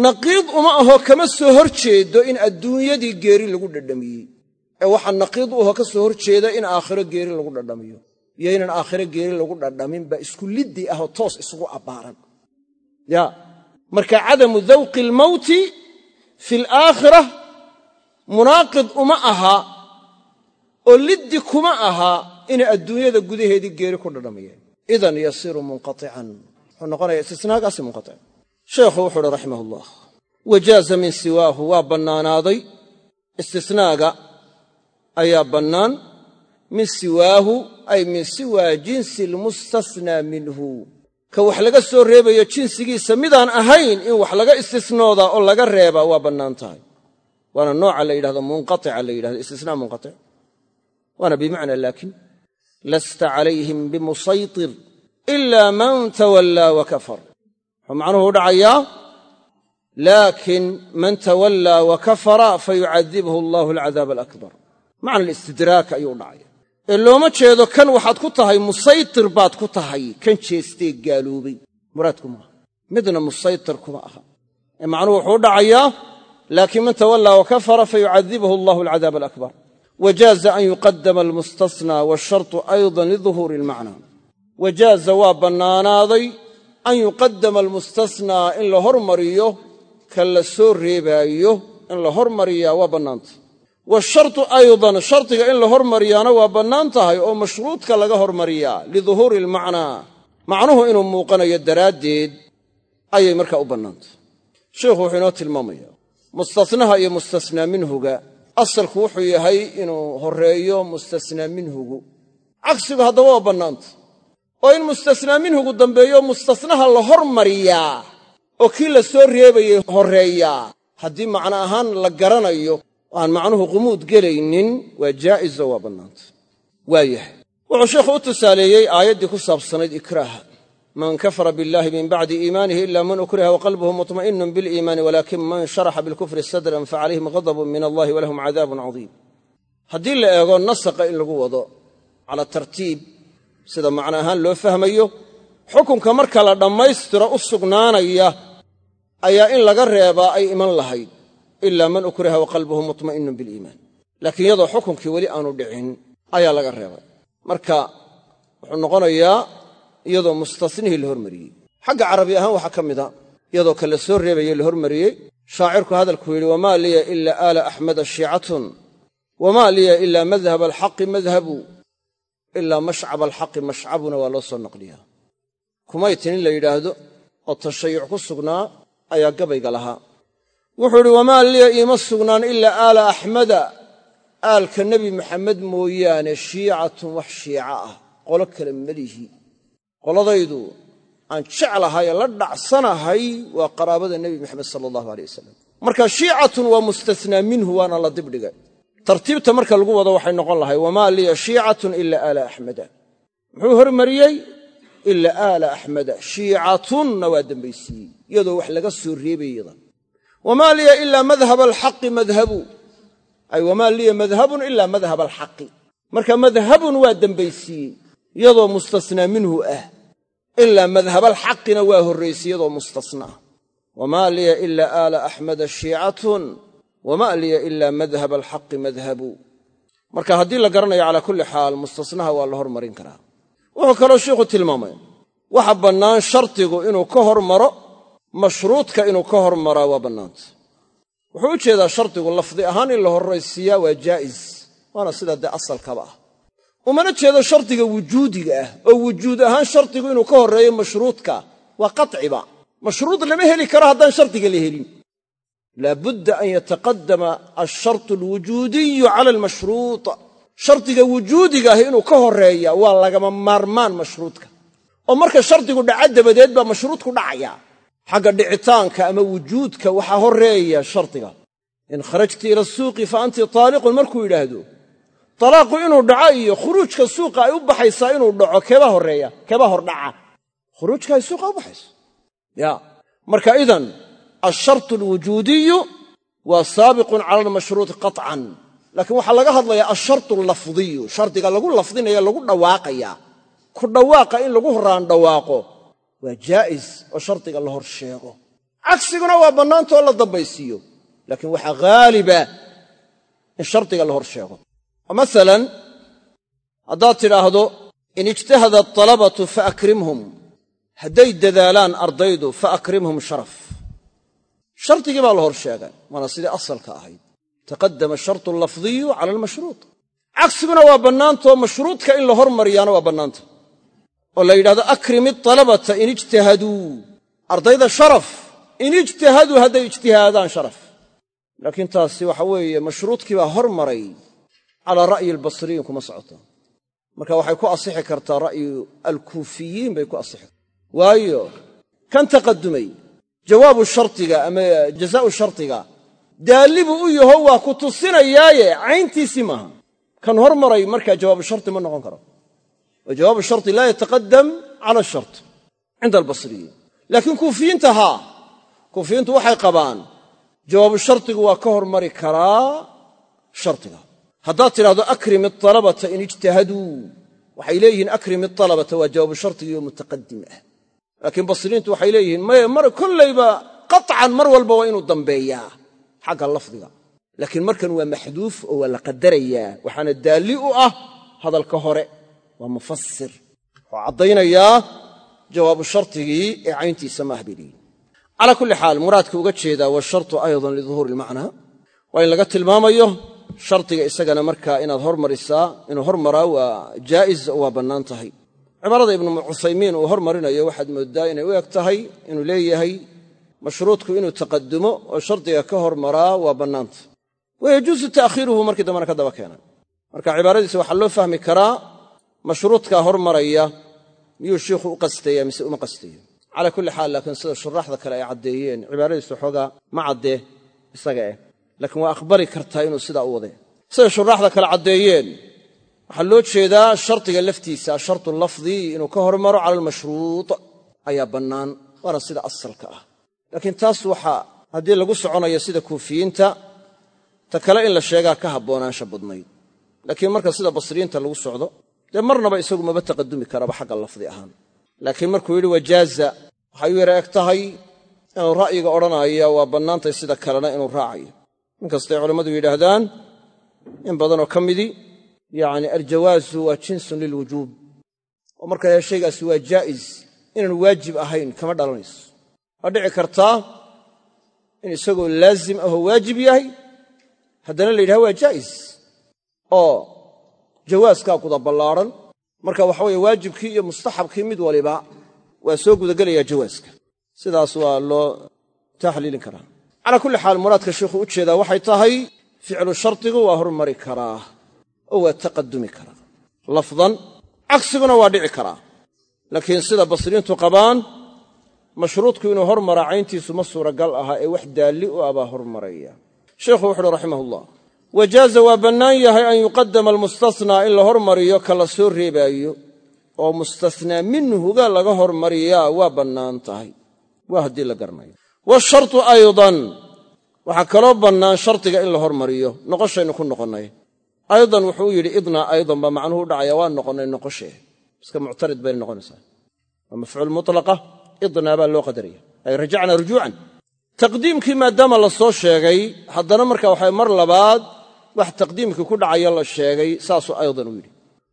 naqiid uma aho kama soo hor jeedo in adduunyadii geeri lagu dhadhamiyey. Ee waxaa naqiid u aho ka soo hor jeeda in aakhiro geeri lagu dhadhamiyo iyo inaan aakhiro geeri lagu dhadhamin baa isku liddi ahoo toos isugu abbaaran. Ya marka cadamu dawqi almawti fi alaakhira munaaqid uma aha oo liddi kuma aha inay adduunyada gudaheedii geeri ku dhadhamayeen. Idan yasiiru munqaican wuxuu noqonaya istisnaagaasi munqaic sheekhu wuxu uhi raximah ullah wajaaza min siwaahu waa bannaanaaday. Istisnaaga ayaa bannaan min siwaahu ay min siwaa jinsi almustasnaa minhu. Ka wax laga soo reebayo jinsigiisa midaan ahayn in wax laga istisnoodaa oo laga reebaa waa bannaan tahay. Waana nooca la yidhahdo munqaica la yidhahdo istisnaa munqaic waana bimacna laakin lasta calayhim bimusaytir ila man tawallaa wa kafar. Wuxuu macnuhu dhacayaa laakin man tawallaa wa kafara fayucadibhu allahu alcadaab alakbar. Macna alistidraak ayuu u dhacaya ee looma jeedo kan waxaad ku tahay musaytir baad ku tahay kan jeestee gaaloobay. Muraadku maaha midna musaytir kuma aha. Ee macnuhu wuxuu dhacayaa laakin man tawallaa wa kafara fayucadibhu allahu alcadaab alakbar. Wajaaza an yuqadama almustasnaa washartu aydan liduhuuri almacnaa wajaaza waa bannaanaaday an yuqadama almustasnaa in la hormariyo ka la soo reebaayo in la hormariyaa waa bannaantah washartu aydan shardiga in la hormariyaana waa bannaan tahay oo mashruudka laga hormariyaa liduhuuri almacnaa macnuhu inuu muuqanayo daraaddeed ayay markaa u bannaantahay sheikhu wuxuu inoo tilmaamaya mustasnaha iyo mustasnaa minhuga. Asalku wuxuu yahay inuu horreeyo mustasnaa minhugu. Cagsigu haddaba waa bannaanta oo in mustasnaa minhugu dambeeyo mustasnaha la hormariyaa oo kii la soo reebayay horreeyaa. Haddii macno la garanayo oo aan macnuhu qumuud gelaynin waa jaa'izo waa bannaanta. Waa yahay wuxuu sheikhu u tusaaleeyey aayaddii ku saabsanayd ikraaha. Man kafara billahi min bacdi iimaanihi ila man ukriha waqalbuhu muطma'inun biliimaani walakin man sharaxa bilkufri sadran facalayhim ghadabun min allahi walahum cadaabun cadiim. Haddii la eego nasaqa in lagu wado cala tartiib sida macno ahaan loo fahmayo xukunka marka la dhammaystiro u sugnaanaya ayaa in laga reebaa ay iman lahayd ila man ukriha waqalbuhu muطma'inun biliimaan laakiin iyadoo xukunkii weli aanu dhicin ayaa laga reebay. Marka wuxuu noqonayaa iyadoo mustasnihii la hormariyey. Xagga carabi ahaan waxaa ka mida iyadoo ka la soo reebayey la hormariyey shaacirku hadalkuu yidhi wamaa liya ila aala axmeda shiicatun. Wamaa liya ila madhab alxaqi madhabu. Ilaa mashcab alxaqi mashcabuna waa loo soo naqliyaa. Kumay tin in la yidhaahdo oo tashayuc ku sugnaa ayaa gabayga lahaa wuxuu idhi wamaa liya iima sugnaan ilaa aala axmeda. Aalka nebi maxamed mooyaane shiicatun wax shiica ah qolo kale melihi qoladaydu aan jeclahay ee la dhacsanahay waa qaraabada nebi maxamed sala allahu aleyh wasalam marka shiicatun waa mustasnaa minhu waana la dibdhigay tartiibta marka lagu wado waxay noqon lahay wamaa liya shiicatun ila aala axmeda. Muxuu hormariyey ila aala axmeda. Shiicatunna waa dembaysiiyey iyadoo wax laga soo reebayada wamaa liya ilaa madhab alxaqi madhabu ay wamaa liya madhabun ila madhab alxaqi marka madhabun waa dembaysiiyey iyadoo mustasnaa minhu ah ilaa madhabalxaqina waa horraysay iyadoo mustasnaa wamaa liya ila aala axmeda shiicatun wamaa liya ila madhab alxaqi madhabu marka haddii la garanayo calaa kulli xaal mustasnaha waa la hormarin karaa wuxuu kaloo sheikhu tilmaamay waxa bannaan shardigu inuu ka hormaro mashruudka inuu ka hormaraa waa bannaanta wuxuu u jeedaa shardigu lafdi ahaan in la horraysiiyaa waa jaa'is waana sidaa dee asalkaba ah. Umana jeedo shardiga wujuudiga ah oo wujuud ahaan shardigu inuu ka horreeyo mashruudka waa qaciba mashruud lama heli karo haddaan shardiga la helin. Laabudda an yataqadama alshartu alwujuudiyu cala almashruud shardiga wujuudiga ah inuu ka horreeya waa lagama maarmaan mashruudka. Oo marka shardigu dhaca dabadeed baa mashruudku dhacaya xagga dhicitaanka ama wujuudka waxaa horreeya shardiga. In kharajti ila suuqi fa anti taaliqun markuu yidhaahdo talaaqu inuu dhaco iyo khuruujka suuqa ay u baxaysaa inuu dhaco keebaa horreeya keebaa hordhaca khuruujka ay suuqa u baxayso. Ya. Marka idan alshartu alwujuudiyu waa saabiqun cala almashruuti qaطcan laakiin waxaa laga hadlayaa alshartu allafdiyu shardiga lagu lafdinaya lagu dhawaaqaya ku waa jaa'is oo shardiga la hor sheego cagsiguna waa bannaantao la dambaysiiyo laakiin waxaa haaliba in shardiga la hor sheego masalan haddaad tidhaahdo in ijtahada atalabatu faakrimhum. Hadday dadaalaan ardaydu fa akrimhum sharaf. Shardigii baa la hor sheegay waana sidii asalka ahayd. Taqadama shartu lafdiyu cala almashruud cagsiguna waa bannaantao mashruudka in la hormariyaana waa bannaanta oo la yidhahdo akrim italabata in ijtahaduu ardayda sharaf in ijtahaduu hadday ijtihaadaan sharaf. Laakiin taasi waxa weeye mashruudkii baa hormaray calaa ra'yi albasriyiin kuma socoto. Marka waxay ku asixi kartaa ra'yu alkuufiyiin bay ku asixi kartaa. Waayo kan taqadumay jawaabu shardiga ama jazaa'u shardiga daalli buu u yaho waa ku tusinayaaye cayntiisii maaha. Kan hormaray markaa jawaabu shardi ma noqon karo wa jawaabu shardi laa yataqadam cala ashart cinda albasriyiin laakiin kuufiyiinta haa kuufiyiintu waxay qabaan jawaabu shardigu waa ka hormari karaa shardiga haddaad tidhahdo akrim italabata in ijtahaduu waxay leeyihiin akrim italabata waa jawaabu shardigii oo mutaqadim ah laakiin basriyiintu waxay leeyihiin maya mar kollayba qaطcan mar walba waa inuu dambeeyaa xagga lafdiga laakiin markan waa maxduuf oo waa la qadarayaa waxaana daalli u ah hadalka hore waa mufasir wuxuu caddaynayaa jawaabu shardigii ee cayntiisa maah bay leeyihiin calaa kulli xaal muraadka uga jeedaa washartu aydan liduhuuri ilmacnaa waa in laga tilmaamayo shardiga isagana markaa inaad hormarisaa inuu hormaraa waa jaa'iz oo waa bannaan tahay. Cibaarada ibnu cuthaymiin uu hormarinayo waxaad mooddaa inay u eg tahay inuu leeyahay mashruudku inuu taqadumo oo shardiga ka hormaraa waa bannaanta. Wa yajuusu ta'khiiruhu markii dambena ka daba keenay marka cibaaradiisa waxaa loo fahmi karaa mashruudkaa hormaraya miyuu shiikhu u qastaya mise uma qastayo calaa kulli xaal laakiin sida shuraaxda kale ay caddeeyeen cibaaradiisu xoogaa ma caddee isaga eh. Laakiin waa aqbali kartaa inuu sidaa u wadee siday shuraaxda kale caddeeyeen waxaa loo jeedaa shardiga laftiisa ashartu lafdi inuu ka hormaro cala almashruud ayaa bannaan waana sida asalka ah. Laakiin taas waxaa haddii lagu soconayo sida kuufiyiinta ta kale in la sheegaa ka habboonaansha badnayd. Laakiin marka sida basriyiinta lagu socdo dee marnaba isagu maba taqadumi karaba xagga lafdi ahaan. Laakiin markuu yidhi wajaaza waxay u yara eg tahay inuu ra'yiga odhanaya waa bannaantay sida kalena inuu raacayo. Inkastay culammadu yidhaahdaan in badanoo ka midii yacni aljawaazu waa jinsun lilwujuub oo marka shaygaasi waa jaa'is inaanu waajib ahayn kama dhalanayso. Waa dhici kartaa in isagoo laazim ahoo waajib yahay. Haddana la yidhaha waa jaa'is oo jawaaskaa guda ballaadhan marka waxa weeye waajibkii iyo mustaxabkii mid waliba waa soo gudagelayaa jawaaska. Sidaas waa loo taxliilin karaa. Calaa kulli xaal muraadka sheikhu u jeedaa waxay tahay ficlu shardigu waa hormari karaa oo waa taqadumi karaa. Lafdan cagsiguna waa dhici karaa. Laakiin sida basriyiintu qabaan mashruudku inuu hormaraa cayntiisu ma suuragal aha ee wax daalli u ah baa hormaraya. Sheikhu wuxuuhi raximahullah wajaaza waa bannaan yahay an yuqadama almustasnaa in la hormariyo ka la soo reebaayo. Oo mustasnaa minhuga laga hormariyaa waa bannaan tahay. Waa haddii la garanayo. Washartu aydan. Waxaa kaloo bannaan shardiga in la hormariyo. Noqoshaynu ku noqonnay aydan wuxuu yidhi idnaa aydan baa macnuhu u dhacaya. Waa noqonnay noqoshee. Iska muctarid bayna noqonaysaa. Waa mafcuul mutlaqa. Idnaa baa loo qadaraya ay la soo sheegay haddana marka mar labaad wax taqdiimkii ku dhacaya la sheegay saasuu aydan u yidhi.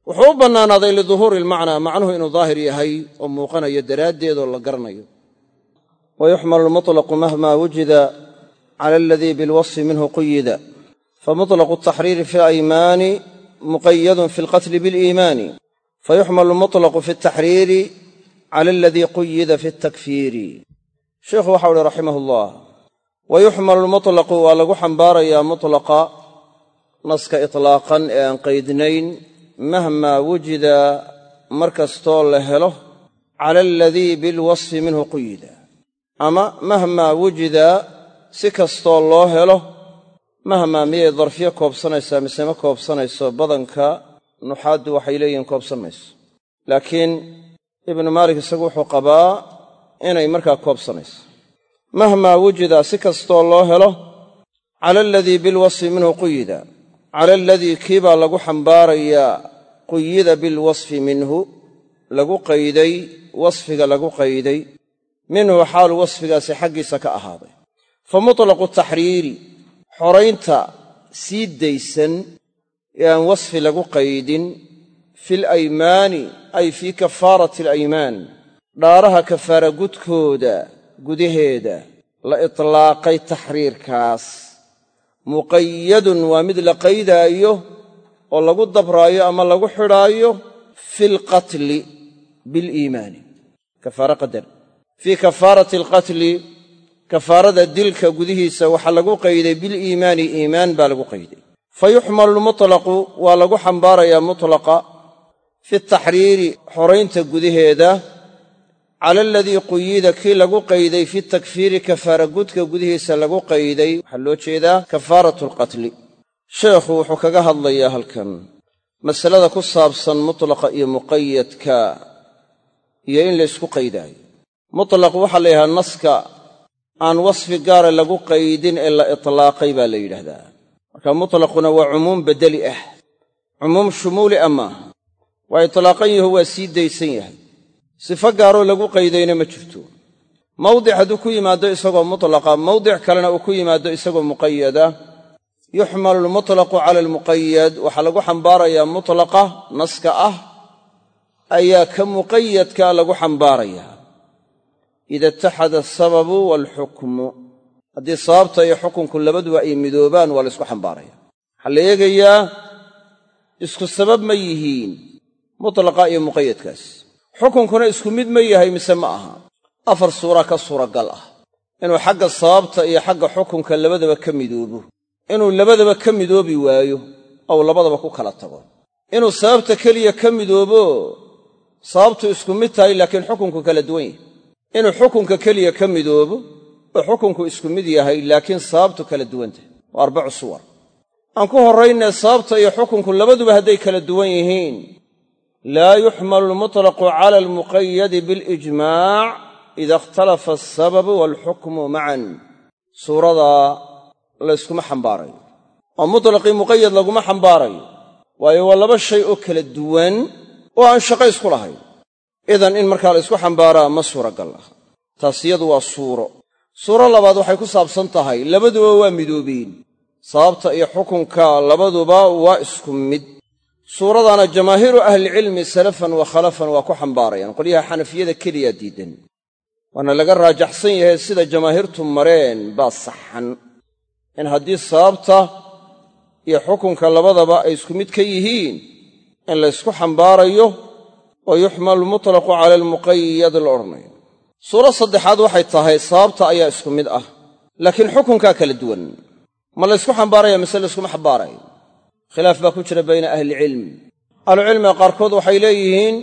Wuxuu u bannaanaaday liduhuuri ilmacnaa macnuhu inuu daahir yahay oo muuqanayo daraaddeedoo la garanayo. Wayuxmalu lmutlaqu mahma wujida cala aladii bilwasfi minhu quyida. Famutlaqu ataxriiri fi alaymaani muqayadun fi alqatli biliimaani fayuxmalu lmutlaqu fi altaxriiri cala aladii quyida fi altakfiiri sheikhu waxau uhi raximah ullah lmutlaqu waa lagu xambaarayaa mutlaqa naska itlaaqan ee aan qaydnayn mahmaa wujida mar kastoo la helo cala aladii bilwasfi minhu quyida ama mahmaa wujida si kastoo loo helo mahmaa miyay darfiyo koobsanaysaa mise ma koobsanayso badanka nuxaaddu waxay leeyihiin koobsan mayso. Laakiin ibnu maalik isagu wuxuu qabaa inay markaa koobsanayso. Mahmaa wujida si kastoo loo helo cala aladii bilwasfi minhu quyida cala aladii kii baa lagu xambaarayaa quyida bilwasfi minhu lagu qayday wasfiga lagu qayday minhu xaalu wasfigaasi xaggiisa ka ahaaday. Fa mutlaqu taxriiri xoraynta sii daysan ee aan wasfi lagu qaydin fi alaymaani ay fii kafaarati alaymaan dhaaraha kafaara gudkooda gudaheeda la itlaaqay taxriirkaas muqayadun waa mid la qaydaayo oo lagu dabraayo ama lagu xidhaayo fi lqatli biliimaani kafaara qadar. Fii kafaarati alqatli kafaarada dilka gudihiisa waxaa lagu qayday biliimaani iimaan baa lagu qayday. Fa yuxmalu lmutlaqu waa lagu xambaarayaa mutlaqa fi taxriiri xoraynta gudaheeda cala aladii quyida kii lagu qayday fi takfiiri kafaara gudka gudihiisa lagu qayday waxaa loo jeedaa kafaaratu alqatli sheekhu wuxuu kaga hadlayaa halkan masalada ku saabsan mutlaqa iyo muqayadka iyo in la ysku qaydaayo mutlaq waxaa la yidhahdaa naska aan wasfi gaara lagu qaydin ee la itlaaqay baa la yidhaahdaa marka mutlaquna waa cumuum beddeli ah cumuum shumuuli ah maaha. Waa itlaaqan yaho waa sii daysan yahay sifo gaaroo lagu qaydayna ma jirto. Mawdic hadduu ku yimaaddo isagoo mutlaqa mawdic kalena uu ku yimaaddo isagoo muqayada. Yuxmalu almutlaqu cala almuqayad waxaa lagu xambaarayaa mutlaqa naska ah ayaa ka muqayadkaa lagu xambaarayaa ida itaxada asababu waalxukmu haddii sababta iyo xukunku labaduba ay midoobaan waa la ysku xambaaraya. Waxaa la eegayaa isku sabab ma yihiin mutlaqa iyo muqayadkaas xukunkuna isku mid ma yahay mise ma aha. Afar suura ka suuragal ah. Inuu xagga sababta iyo xagga xukunka labadaba ka midoobo. Inuu labadaba ka midoobi waayo ou labadaba ku kala tago. Inuu sababta keliya ka midoobo sababtu isku mid tahay laakiin xukunku kala duwan yahay. Inuu xukunka keliya ka midoobo oo xukunku isku mid yahay laakiin sababtu kala duwan tahay. Waa arbacu suwar. Aan ku horraynee sababta iyo xukunku labaduba hadday kala duwan yihiin laa yuxmalu almutlaqu cala almuqayadi bilijmaac ida ikhtalafa alsababu waalxukmu macan suuradaa layskuma xambaarayo oo mutlaqii muqayad laguma xambaarayo waayo waa laba shay oo kala duwan oo aan shaqo isku lahayn. Idan in markaa la ysku xambaaraa ma suuragal ah. Taas iyadu waa suuro. Suuro labaad waxay ku saabsan tahay labaduba waa midoobeen. Sababta iyo xukunka labaduba waa isku mid suuradaana jamaahiiru ahlicilmi salafan wa khalafan waa ku xambaarayaan. Qolyaha xanafiyada keliyaa diidan waana laga raajaxsan yahay sida jamaahiirtu mareen baa saxan. In haddii sababta iyo xukunka labadaba ay isku mid ka yihiin in laysku xambaarayo oo yuxmalu mutlaqu cala almuqayad la odhanayo suuro saddexaad waxay tahay sababta ayaa isku mid ah laakiin xukunkaa kala duwan. Ma laysku xambaaraya mise layskuma xambaarayo khilaaf baa ku jira bayna ahlicilm ahlucilmiga qaarkood waxay leeyihiin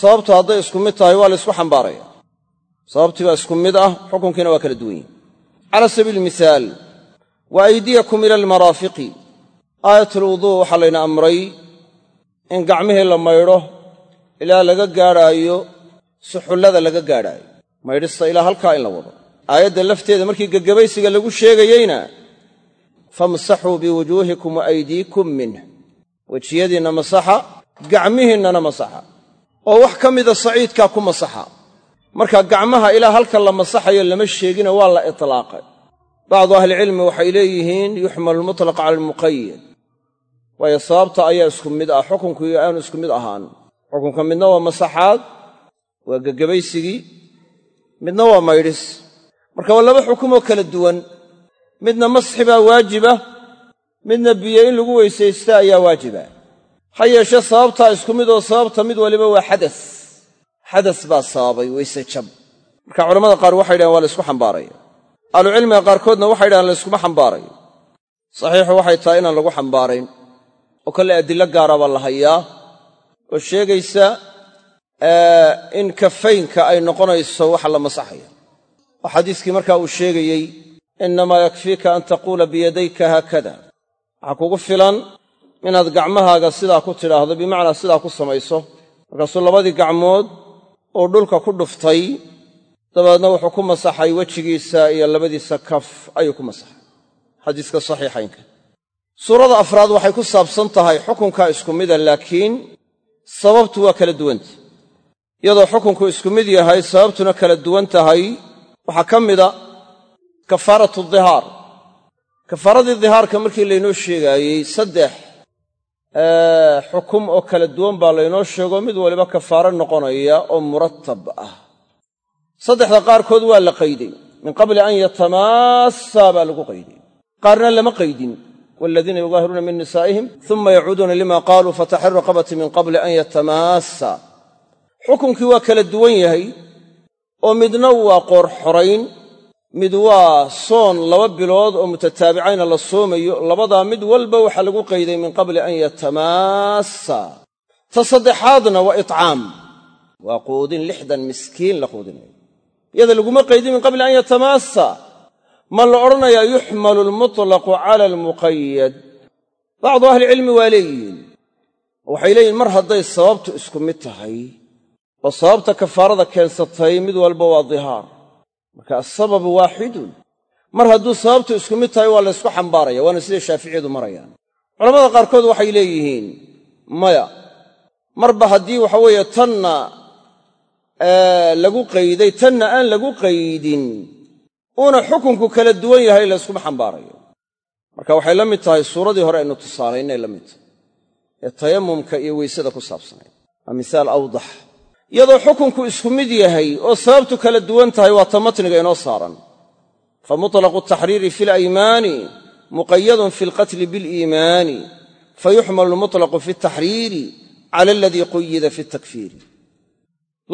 sababtu hadday isku mid tahay waa laysku xambaaraya. Sababtii baa isku mid ah xukunkiina waa kala duwan yihiin cala sabiili mihaal wa aydiyakum ila almaraafiqi. Aayatulwuduu waxaa layna amray in gacmihii la maydho ilaa laga gaadhaayo suxullada laga gaadhaayo. Maydhista ilaa halkaa in la wado. Aayadda lafteeda markii gegabaysiga lagu sheegayeyna famsaxuu biwujuuhikum wa aydiikum minh wejiyadiinna masaxa gacmihiinnana masaxa. Oo wax ka mida saciidkaa ku masaxa. Marka gacmaha ilaa halka la masaxayo lama sheegina waa la itlaaqay. Bacdu ahlicilmi waxay leeyihiin yuxmalu lmutlaq cala almuqayad waayo sababta ayaa isku mid ah xukunkii aanu isku mid ahaan. Xukunka midna waa masaxaad waa gegabaysigii midna waa maydhis. Marka waa laba xukumoo kala duwan midna masxi baa waajiba midna biyo in lagu weysaysta ayaa waajiba. Ha yeeshee sababtaa isku mid oo sababta mid waliba waa xadas xadas baa sababay weyse jab marka culamada qaar waxay dhahen waa la ysku xambaaraya ahlucilmiga qaarkoodna waxay dhahaan layskuma xambaarayo. Saxiixu waxay tahay inaan lagu xambaarayn. Oo kale adillo gaara baa la hayaa oo sheegaysa in kafaynka ay noqonayso waxa la masaxaya oo xadiiskii markaa uu sheegayey innamaa yakfiika an taquula biyadayka haakada waxaa kugu filan inaad gacmahaaga sidaa ku tidhaahdo bimacnaa sidaa ku samayso markaasuu labadii gacmood uu dhulka ku dhuftay dabeedna wuxuu ku masaxay wejigiisa iyo labadiisa kaf ayuu ku masaxay xadiiska saxiixaynka suurada afraad waxay ku saabsan tahay xukunkaa isku mida laakiin sababtu waa kala duwanta iyadoo xukunku isku mid yahay sababtuna kala duwan tahay waxaa ka mida kafaaratu dihaar. Kafaaradii dihaarka markii laynoo sheegaayey saddex xukum oo kala duwan baa laynoo sheego mid waliba kafaaro noqonaya oo muratab ah. Saddexda qaarkood waa la qayday. Min qabli an yatamaassaa baa lagu qayday. Qaarna lama qaydin. Waladiina yudaahiruuna min nisaa'ihim uma yacuuduuna lima qaaluu fataxiru raqabati min qabli an yatamaassa. Xukunkii waa kala duwan yahay oo midna waa qoor xorayn mid waa soon laba bilood oo mutataabicayna la soomayo labadaa mid walba waxaa lagu qayday min qabli an yatamaassa. Ta saddexaadna waa itcaam. Waa quudin lixdan miskiin la quudinayo iyada laguma qaydin min qabli an yatamaassa. Ma la odhanayaa yuxmalu almutlaqu cala almuqayad bacdu ahlicilmi waa leeyihiin. Waxay leeyihiin mar hadday sababtu isku mid tahay oo sababta kafaarada keensatay mid walba waa dihaar marka asababu waaxidun mar hadduu sababtu isku mid tahay waa la ysku xambaaraya waana siday shaaficiyadu marayaan. Culamada qaarkood waxay leeyihiin maya marba haddii waxa weeye tanna lagu qayday tanna aan lagu qaydin uuna xukunku kala duwan yahay la yskuma xambaarayo. Marka waxay la mid tahay suuradii hore aynu tusaalaynay la mid tahay ee tayamumka iyo weysada ku saabsanayd waa misaal awdax iyadoo xukunku isku mid yahay oo sababtu kala duwan tahay waa ta matniga inoo saaran. Fa mutlaqu taxriiri fi alaymaani muqayadun fi alqatli biliimaani fayuxmalu lmutlaqu fi altaxriiri cala aladii quyida fi altakfiiri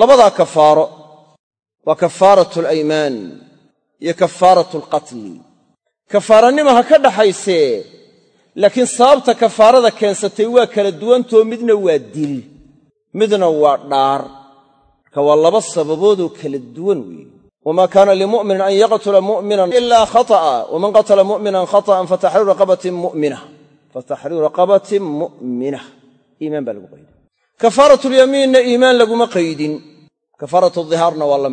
labadaa kafaaro waa kafaaratu alaymaan iyo kafaaratu alqatli kafaaranima ha ka dhaxaysee laakiin sababta kafaarada keensatay waa kala duwantoo midna waa dil midna waa dhaar marka waa laba sababoodoo kala duwan weeye. Wamaa kaana limu'minin an yaqtula mu'minan ilaa khata'a. Waman qatala mu'minan khata'an fataxriiru raqabatin mu'mina fataxriiru raqabatin mu'minah. Iimaan baa lagu qayday kafaaratulyamiinna iimaan laguma qaydin. Kafaaratu dihaarna waa la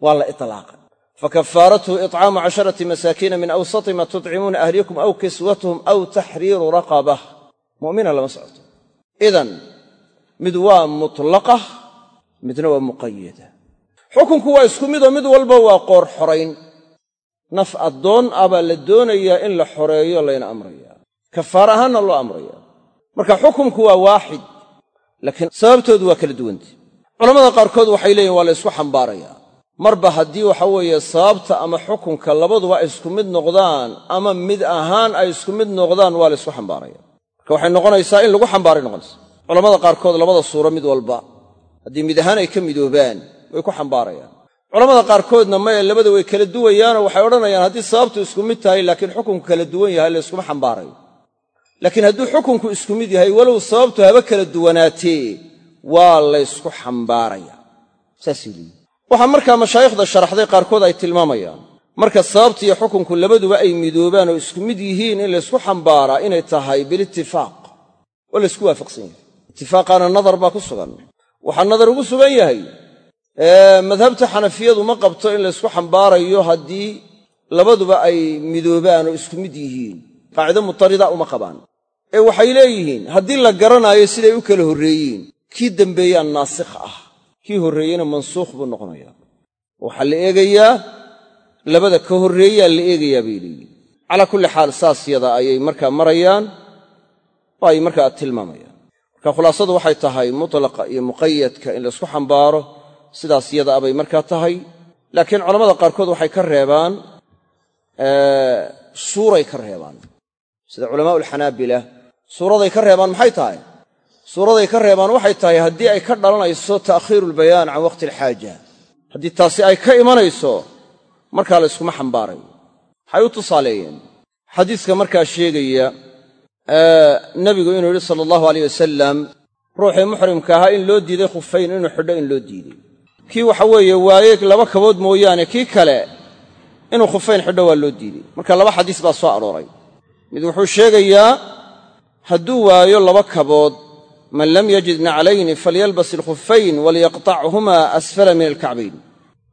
waa la itlaaqay. Fakafaaratuhu itcaamu casharati masaakiina min awsati ma tudcimuuna ahliyakum aw kiswatuhum aw taxriiru raqabah. Mu'mina lama socoto. Idan mid waa mutlaqa midna waa muqayada xukunku waa isku midoo mid walba waa qoor xorayn. Naf addoon ah baa la doonayaa in la xoreeyo layna amrayaa. Kafaar ahaanna loo amrayaa. Marka xukunku waa waaxid laakiin sababtoodu waa kala duwanta culamada qaarkood waxay leeyihiin waa la ysku xambaarayaa. Marba haddii waxa weeye sababta ama xukunka labaduba ay isku mid noqdaan ama mid ahaan ay isku mid noqdaan waa la ysku xambaaraya marka waxay noqonaysaa in lagu xambaaray noqonaysa culamada qaarkood labada suuro mid walba haddii mid ahaan ay ka midoobaan way ku xambaarayaan. Culamada qaarkoodna maya labada way kala duwayaanoo waxay odhanayaan haddii sababtu isku mid tahay laakiin xukunku kala duwan yahay la yskuma xambaarayo. Laakiin hadduu xukunku isku mid yahay walow sababtu haba kala duwanaatee waa laysku xambaaraya. Saasay leeyiin waxaa markaa mashaayikhda sharaxday qaarkood ay tilmaamayaan. Marka sababta iyo xukunku labaduba ay midoobaan oo isku mid yihiin in laysku xambaaraa inay tahay bilitifaaq oo laysku waafaqsan yahay. Itifaaqaana nadar baa ku sugan waxaa nadar ugu sugan yahay. Madhabta xanafiyadu ma qabto in laysku xambaarayo haddii labaduba ay midoobaan oo isku mid yihiin. Qaacido mutarida uma qabaan. Ee waxay leeyihiin haddii la garanaayo siday u kala horreeyeen kii dembeeyaa naasikh ah. Kii horreeyena mansuukh buu noqonayaa. Waxaa la eegayaa labada ka horreeyaa la eegayaa bay leeyihiin calaa kulli xaal saas yada ayay markaa marayaan oo ay markaa tilmaamayaan marka khulaasadu waxay tahay mutlaqa iyo muqayadka in laysku xambaaro sidaas yada abay markaa tahay. Laakiin culamada qaarkood waxay ka reebaan suuray ka reebaan. Sida culamaa'u alxanaabila suuraday ka reebaan maxay tahay? Suuraday ka reebaan waxay tahay haddii ay ka dhalanayso ta'khiiru lbayaan can waqti alxaaja. Haddii taasi ay ka imanayso markaa la yskuma xambaarayo waxay u tusaaleeyeen xadiiska markaa sheegaya nebigu inuu yidhi sala allahu aleyh wasalam ruuxii muxrimka ahaa in loo diiday khufayn inuu xidho in loo diiday. Kii waxa weeye waaye laba kabood mooyaane kii kale inuu khufayn xidho waa loo diiday. Marka laba xadiis baa soo arooray. Mid wuxuu sheegayaa hadduu waayo laba kabood man lam yajid naclayni falyalbas ilkhufayn walyaqtachumaa asfala min alkacbayn.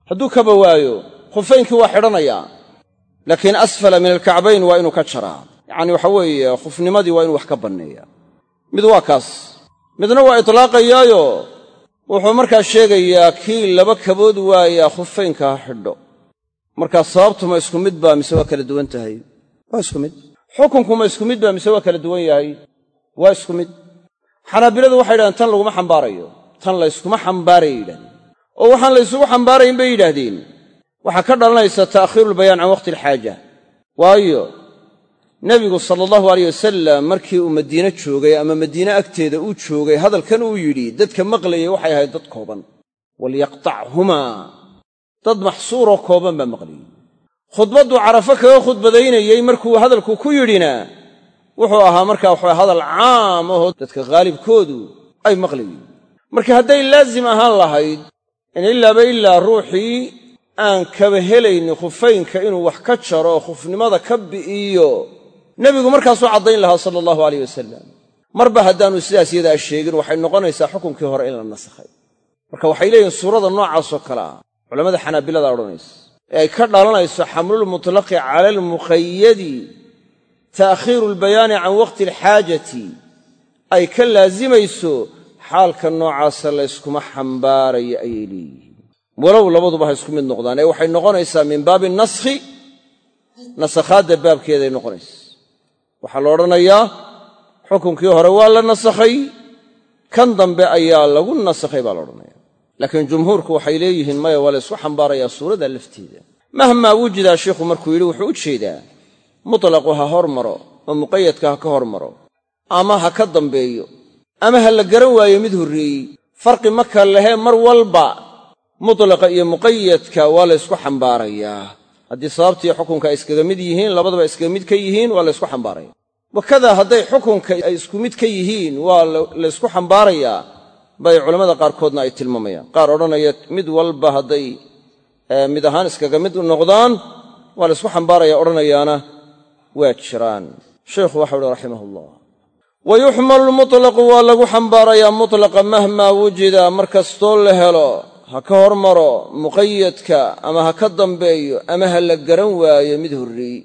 Hadduu kaba waayo khufaynkii waa xidhanayaa laakiin asfala min alkacbayn waa inuu ka jaraa yacani waxa weeye khufnimadii waa inuu wax ka banneeyaa mid waa kaas. Midna waa itlaaqayaayo. Wuxuu markaa sheegayaa kii laba kabood waayaa khufaynka ha xidho. Markaa sababtu ma isku mid baa mise waa kala duwan tahay? Waa isku mid. Xukunku ma isku mid baa mise waa kala duwan yahay? Waa isku mid. Xanaabiladu waxay yidhahdeen tan laguma xambaarayo. Tan layskuma xambaaraya yidhahdeen. Oo waxaan la ysugu xambaarayn bay yidhaahdeen. Waxaa ka dhalanaysa ta'khiirulbayaan can waqti alxaaja. Waayo nebigu sala allahu aleyh wasalam markii uu madiine joogay ama madiine agteeda uu joogay hadalkan uu yidhi dadka maqlayay waxay ahayd dad kooban. Walyaqtachumaa dad maxsuuroo kooban baa maqlayey khudbadduu carafo kaga khudbadaynayey markuu hadalku ku yidhina wuxuu ahaa markaa waxaa hadal caam ahoo dadka khaalibkoodu ay maqlayeen. Marka hadday laazim ahaan lahayd in ilaaba ilaa ruuxii aan kaba helaynin khufaynka inuu wax ka jaro oo khufnimada ka bi'iyo nebigu markaasuu caddayn lahaa sala allahu aleyh wasalam marba haddaanu sidaas yadaa sheegin waxay noqonaysaa xukunkii hore in la nasakhay. Marka waxay leeyihiin suurada noocaasoo kale ah culammada xanaabilada odhanaysa ee ay ka dhalanayso xamlulmutlaqi cala almuqayadi ta'khiiru albayaani can waqti alxaajati ay ka laasimayso xaalka noocaasa layskuma xambaarayo ayay leeyihiin. Walow labaduba ha isku mid noqdaan ee waxay noqonaysaa min baabi naskhi nasakhaadda baabkeeday noqonaysa waxaa la odhanayaa xukunkii hore waa la nasakhay kan dambe ayaa lagu nasakhay baa la odhanaya laakiin jumhuurku waxay leeyihiin maya waa la ysku xambaarayaa suuradda lafteeda. Mahmaa wujidaa sheikhu markuu yidhi wuxuu u jeedaa mutlaqu ha hormaro oo muqayadka ha ka hormaro ama ha ka dambeeyo ama ha la garan waayo mid horreeyey. Farqi ma kal lehee mar walba mutlaqa iyo muqayadka waa la ysku xambaarayaa haddii sababtiiyo xukunka ay iskaga mid yihiin labadaba iskaga mid ka yihiin waa la ysku xambaaraya wakadaa hadday xukunka ay isku mid ka yihiin waa la ysku xambaarayaa bay culammada qaarkoodna ay tilmaamayaan. Qaar odhanaya mid walba hadday mid ahaan iskaga mid noqdaan waa la ysku xambaaraya odhanayaana waa jiraan. Sheikhu waxau uhi raximah ullah wa yuxmalu lmutlaqu waa lagu xambaarayaa mutlaqa mahmaa wujida mar kastoo la helo ha ka hormaro muqayadka ama ha ka dambeeyo ama ha la garan waayo mid horreey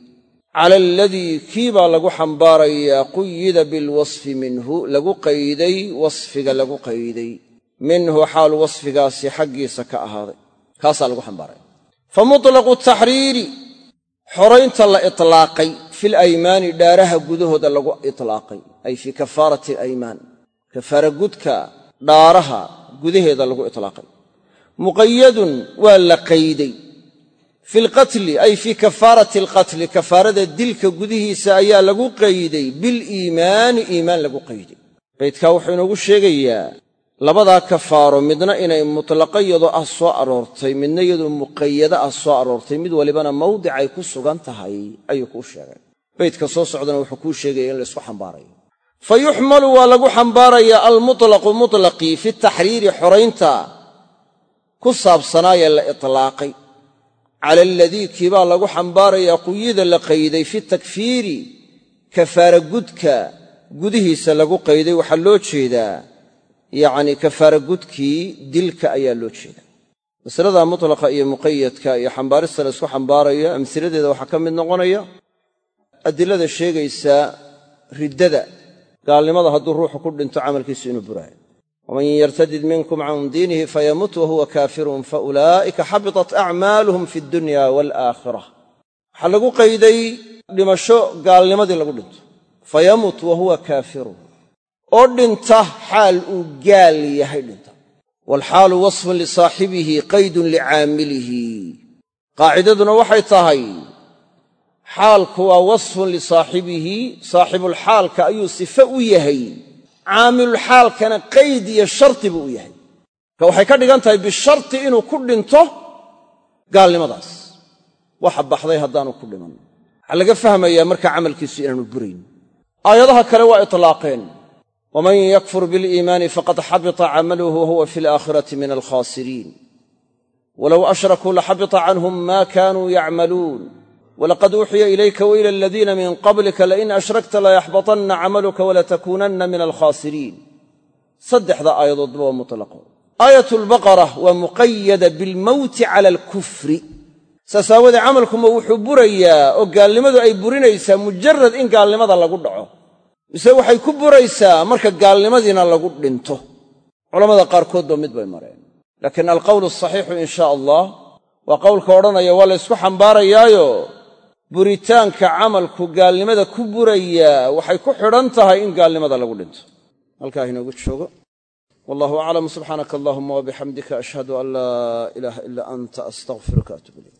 cala aladii kii baa lagu xambaarayaa quyida bilwasfi minhu lagu qayday wasfiga lagu qayday. Minhu xaalu wasfigaasi xaggiisa ka ahaaday. Kaasaa lagu xambaaraya fa mutlaqu taxriiri xoraynta la itlaaqay fil aymaani dhaaraha gudahooda lagu itlaaqay ay fii kafaarati alaymaan kafaara gudka dhaaraha gudaheeda lagu itlaaqay muqayadun waa la qayday. Fi lqatli ay fii kafaarati alqatli kafaarada dilka gudihiisa ayaa lagu qayday. Biliimaani iimaan lagu qayday. Qaydkaa wuxuu inoogu sheegayaa labadaa kafaaro midna inay mutlaqa yadoo ah soo aroortay midna iyadoo muqayada ah soo aroortay. Mid walibana mawdicay ku sugan tahay ayuu kuu sheegay. Baydka soo socdana wuxuu kuu sheegaya in laysku xambaarayo. Fa yuxmalu waa lagu xambaarayaa almutlaqu mutlaqii fi taxriiri xoraynta ku saabsanaayee la itlaaqay. Cala aladii kiibaa lagu xambaarayaa quyida la qayday fi takfiiri kafaara gudka gudihiisa lagu qayday waxaa loo jeedaa yacnii kafaara gudkii dilka ayaa loo jeedaa. Masalada mutlaqa iyo muqayadka iyo xambaarista la ysku xambaarayo amsiladeeda waxaa ka mid noqonaya adilada sheegaysa riddada gaalnimada hadduu ruuxu ku dhinto camalkiisu inuu buraayo waman yartadid minkum can diinihi fayamut wahuwa kaafirun faulaa'ika xabitat acmaaluhum fi dunya waalaakhira waxaa lagu qayday dhimasho gaalnimadii lagu dhinto fayamut wahuwa kaafirun oo dhinta xaal uu gaal yahay dhinta. waalxaalu wasfun lisaaxibihi qaydun licaamilihi qaacidaduna waxay tahay xaalku waa wasfun lisaaxibihi saaxibulxaalka ayuu sife u yahay caamilulxaalkana qayd iyo sharti buu u yahay. Marka waxay ka dhigan tahay bisharti inuu ku dhinto gaalnimadaas. Waxa baxday haddaanu ku dhiman. Waxaa laga fahmayaa markaa camalkiisu inaanu burayn. Aayadaha kale waa itlaaqeen. Waman yakfur biliimaani faqad xabita camaluhu wahuwa fi alaakhirati min alkhaasiriin. Walow ashrakuu laxabita canhum ma kaanuu yacmaluun walaqad uuxiya ilayka waila aladiina min qablika lain ashrakta layaxbatanna camaluka walatakuunanna min alkhaasiriin saddexda aayadoodba waa mutlaqo aayat lbaqara waa muqayada bilmowti cala alkufri saas aawoodee camalkuma wuxuu burayaa oo gaalnimadu ay burinaysaa mujarad in gaalnimada lagu dhaco mise waxay ku buraysaa marka gaalnimadiina lagu dhinto culammada qaarkoodba mid bay mareen laakiin alqowlu asaxiixu in sha allah waa qowlka odhanaya waa la ysku xambaarayaayo buritaanka camalku gaalnimada ku burayaa waxay ku xidhan tahay in gaalnimada lagu dhinto. Halkaa inoogu joogo. Wallahu aclam subxaanaka allahuma wabixamdika ashhadu an laa ilaaha ila anta astaqfiruka atub ilayk